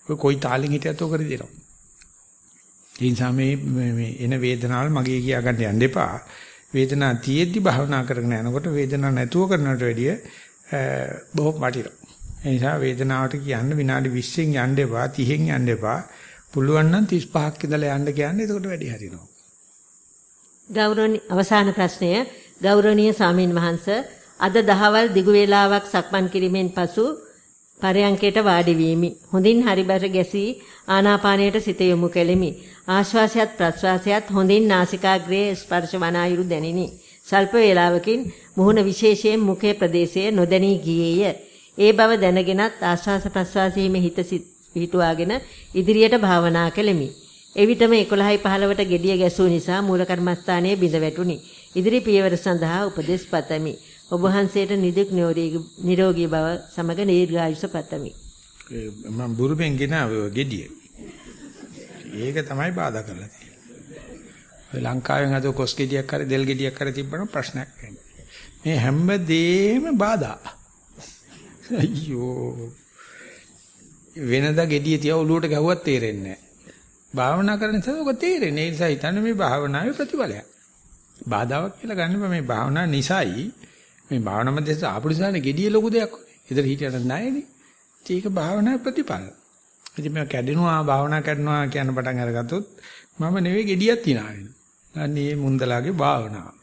ඔය කොයි තාලෙන් හිටියත් ඔක කරදිනවා. ඒ නිසා මේ මේ එන වේදනාවල් මගේ කියා ගන්න යන්න එපා. වේදනාව තියෙද්දි භාවනා කරගෙන යනකොට වේදනාවක් නැතුව කරනට වැඩිය බොහොම වටිනවා. ඒ නිසා වේදනාවට කියන්න විනාඩි 20න් යන්න එපා 30න් යන්න එපා. පුළුවන් නම් 35ක් ඉඳලා යන්න කියන්නේ එතකොට වැඩි හරිනවා. ගෞරවනීය අවසාන ප්‍රශ්නය ගෞරවනීය සාමින් වහන්ස අද දහවල් දිගු වේලාවක් සක්මන් කිරීමෙන් පසු පරයන්කයට වාඩි වීමි. හොඳින් හරිබර ගැසී ආනාපානයට සිත යොමු කෙලිමි. ආශ්වාසයත් ප්‍රශ්වාසයත් හොඳින් නාසිකාග්‍රයේ ස්පර්ශ වන අයුරු දැනිනි. සල්ප වේලාවකින් මුහුණ විශේෂයෙන් මුඛයේ ප්‍රදේශයේ නොදැනී ගියේය. ඒ බව දැනගෙනත් ආශ්වාස ප්‍රශ්වාසයේ හිත පිහිටුවාගෙන ඉදිරියට භාවනා කෙලිමි. එවිටම 11යි 15ට gediya ගැසූ නිසා මූල කර්මස්ථානයේ බිඳ වැටුනි. ඉදිරි පියවර සඳහා උපදෙස් පතමි. ඔබ වහන්සේට නිදුක් නිරෝගී බව සමග දීර්ඝායුෂ පතමි. මම බුරුපෙන් ගෙනාවේ gediya. ඒක තමයි බාධා කරලා තියෙන්නේ. ලංකාවෙන් අද කොස් ගෙඩියක් හරි දෙල් ගෙඩියක් හරි තිබ්බම ප්‍රශ්නයක් වෙන්නේ. මේ හැමදේම බාධා. අයියෝ. වෙනදා ගෙඩිය තියා ඔලුවට ගැහුවත් තේරෙන්නේ නැහැ. භාවනා කරන නිසා ඔක තේරෙන්නේ. ඒ නිසා හිතන්නේ මේ භාවනාවේ ප්‍රතිඵලයක්. බාධාවක් කියලා ගන්න මේ භාවනා නිසායි මේ භාවනා මැදට ආපු නිසානේ gediya ලොකු දෙයක් වුනේ. ඉතින් හිටියට නැහැනේ. ඒක භාවනා ප්‍රතිඵල. ඉතින් මම කැඩෙනවා භාවනා කරනවා කියන පටන් අරගත්තොත් මම නෙවෙයි gediyak තියනා වෙනවා. අනේ මුන්දලාගේ භාවනාව.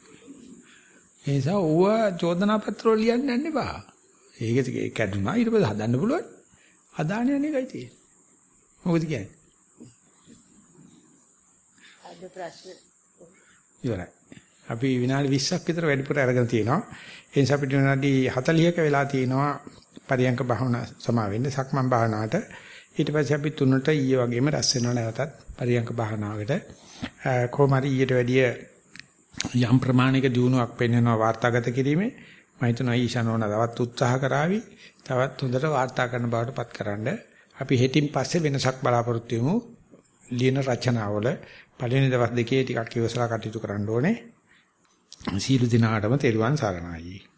ඒ නිසා ඌව චෝදනා පත්‍ර ලියන්න යන්න එපා. ඒක කැඩුනා ඊට පස්සේ හදන්න පුළුවන්. හදාන යන්නේ එකයි තියෙන්නේ. මොකද කියන්නේ? අද ප්‍රශ්න ඉවරයි. අපි විනාඩි 20ක් විතර වැඩිපුර අරගෙන තියෙනවා. ඒ නිසා අපිට විනාඩි 40ක වෙලා තියෙනවා පරියංක භාවනා සමා වෙන්න සක්මන් භාවනාවට. ඊට පස්සේ අපි තුනට ඊයේ වගේම රැස් වෙනවා නැවතත් පරියංක භාවනාවට. කොහොම හරි ඊට වැඩිය යම් ප්‍රමාණික දියුණුවක් පෙන්වනවා වාර්තාගත කිරීමේ. මම හිතනවා ඊශානෝන තවත් උත්සාහ කරાવી. තවත් හොඳට වාර්තා කරන බවට පත්කරනද අපි හෙටින් පස්සේ වෙනසක් බලාපොරොත්තු වෙමු. ලියන රචනාවල පළවෙනි දවස් දෙකේ ටිකක් ඉවසලා කටයුතු කරන්න ඕනේ. සීල දිනාටම තෙරුවන් සරණයි.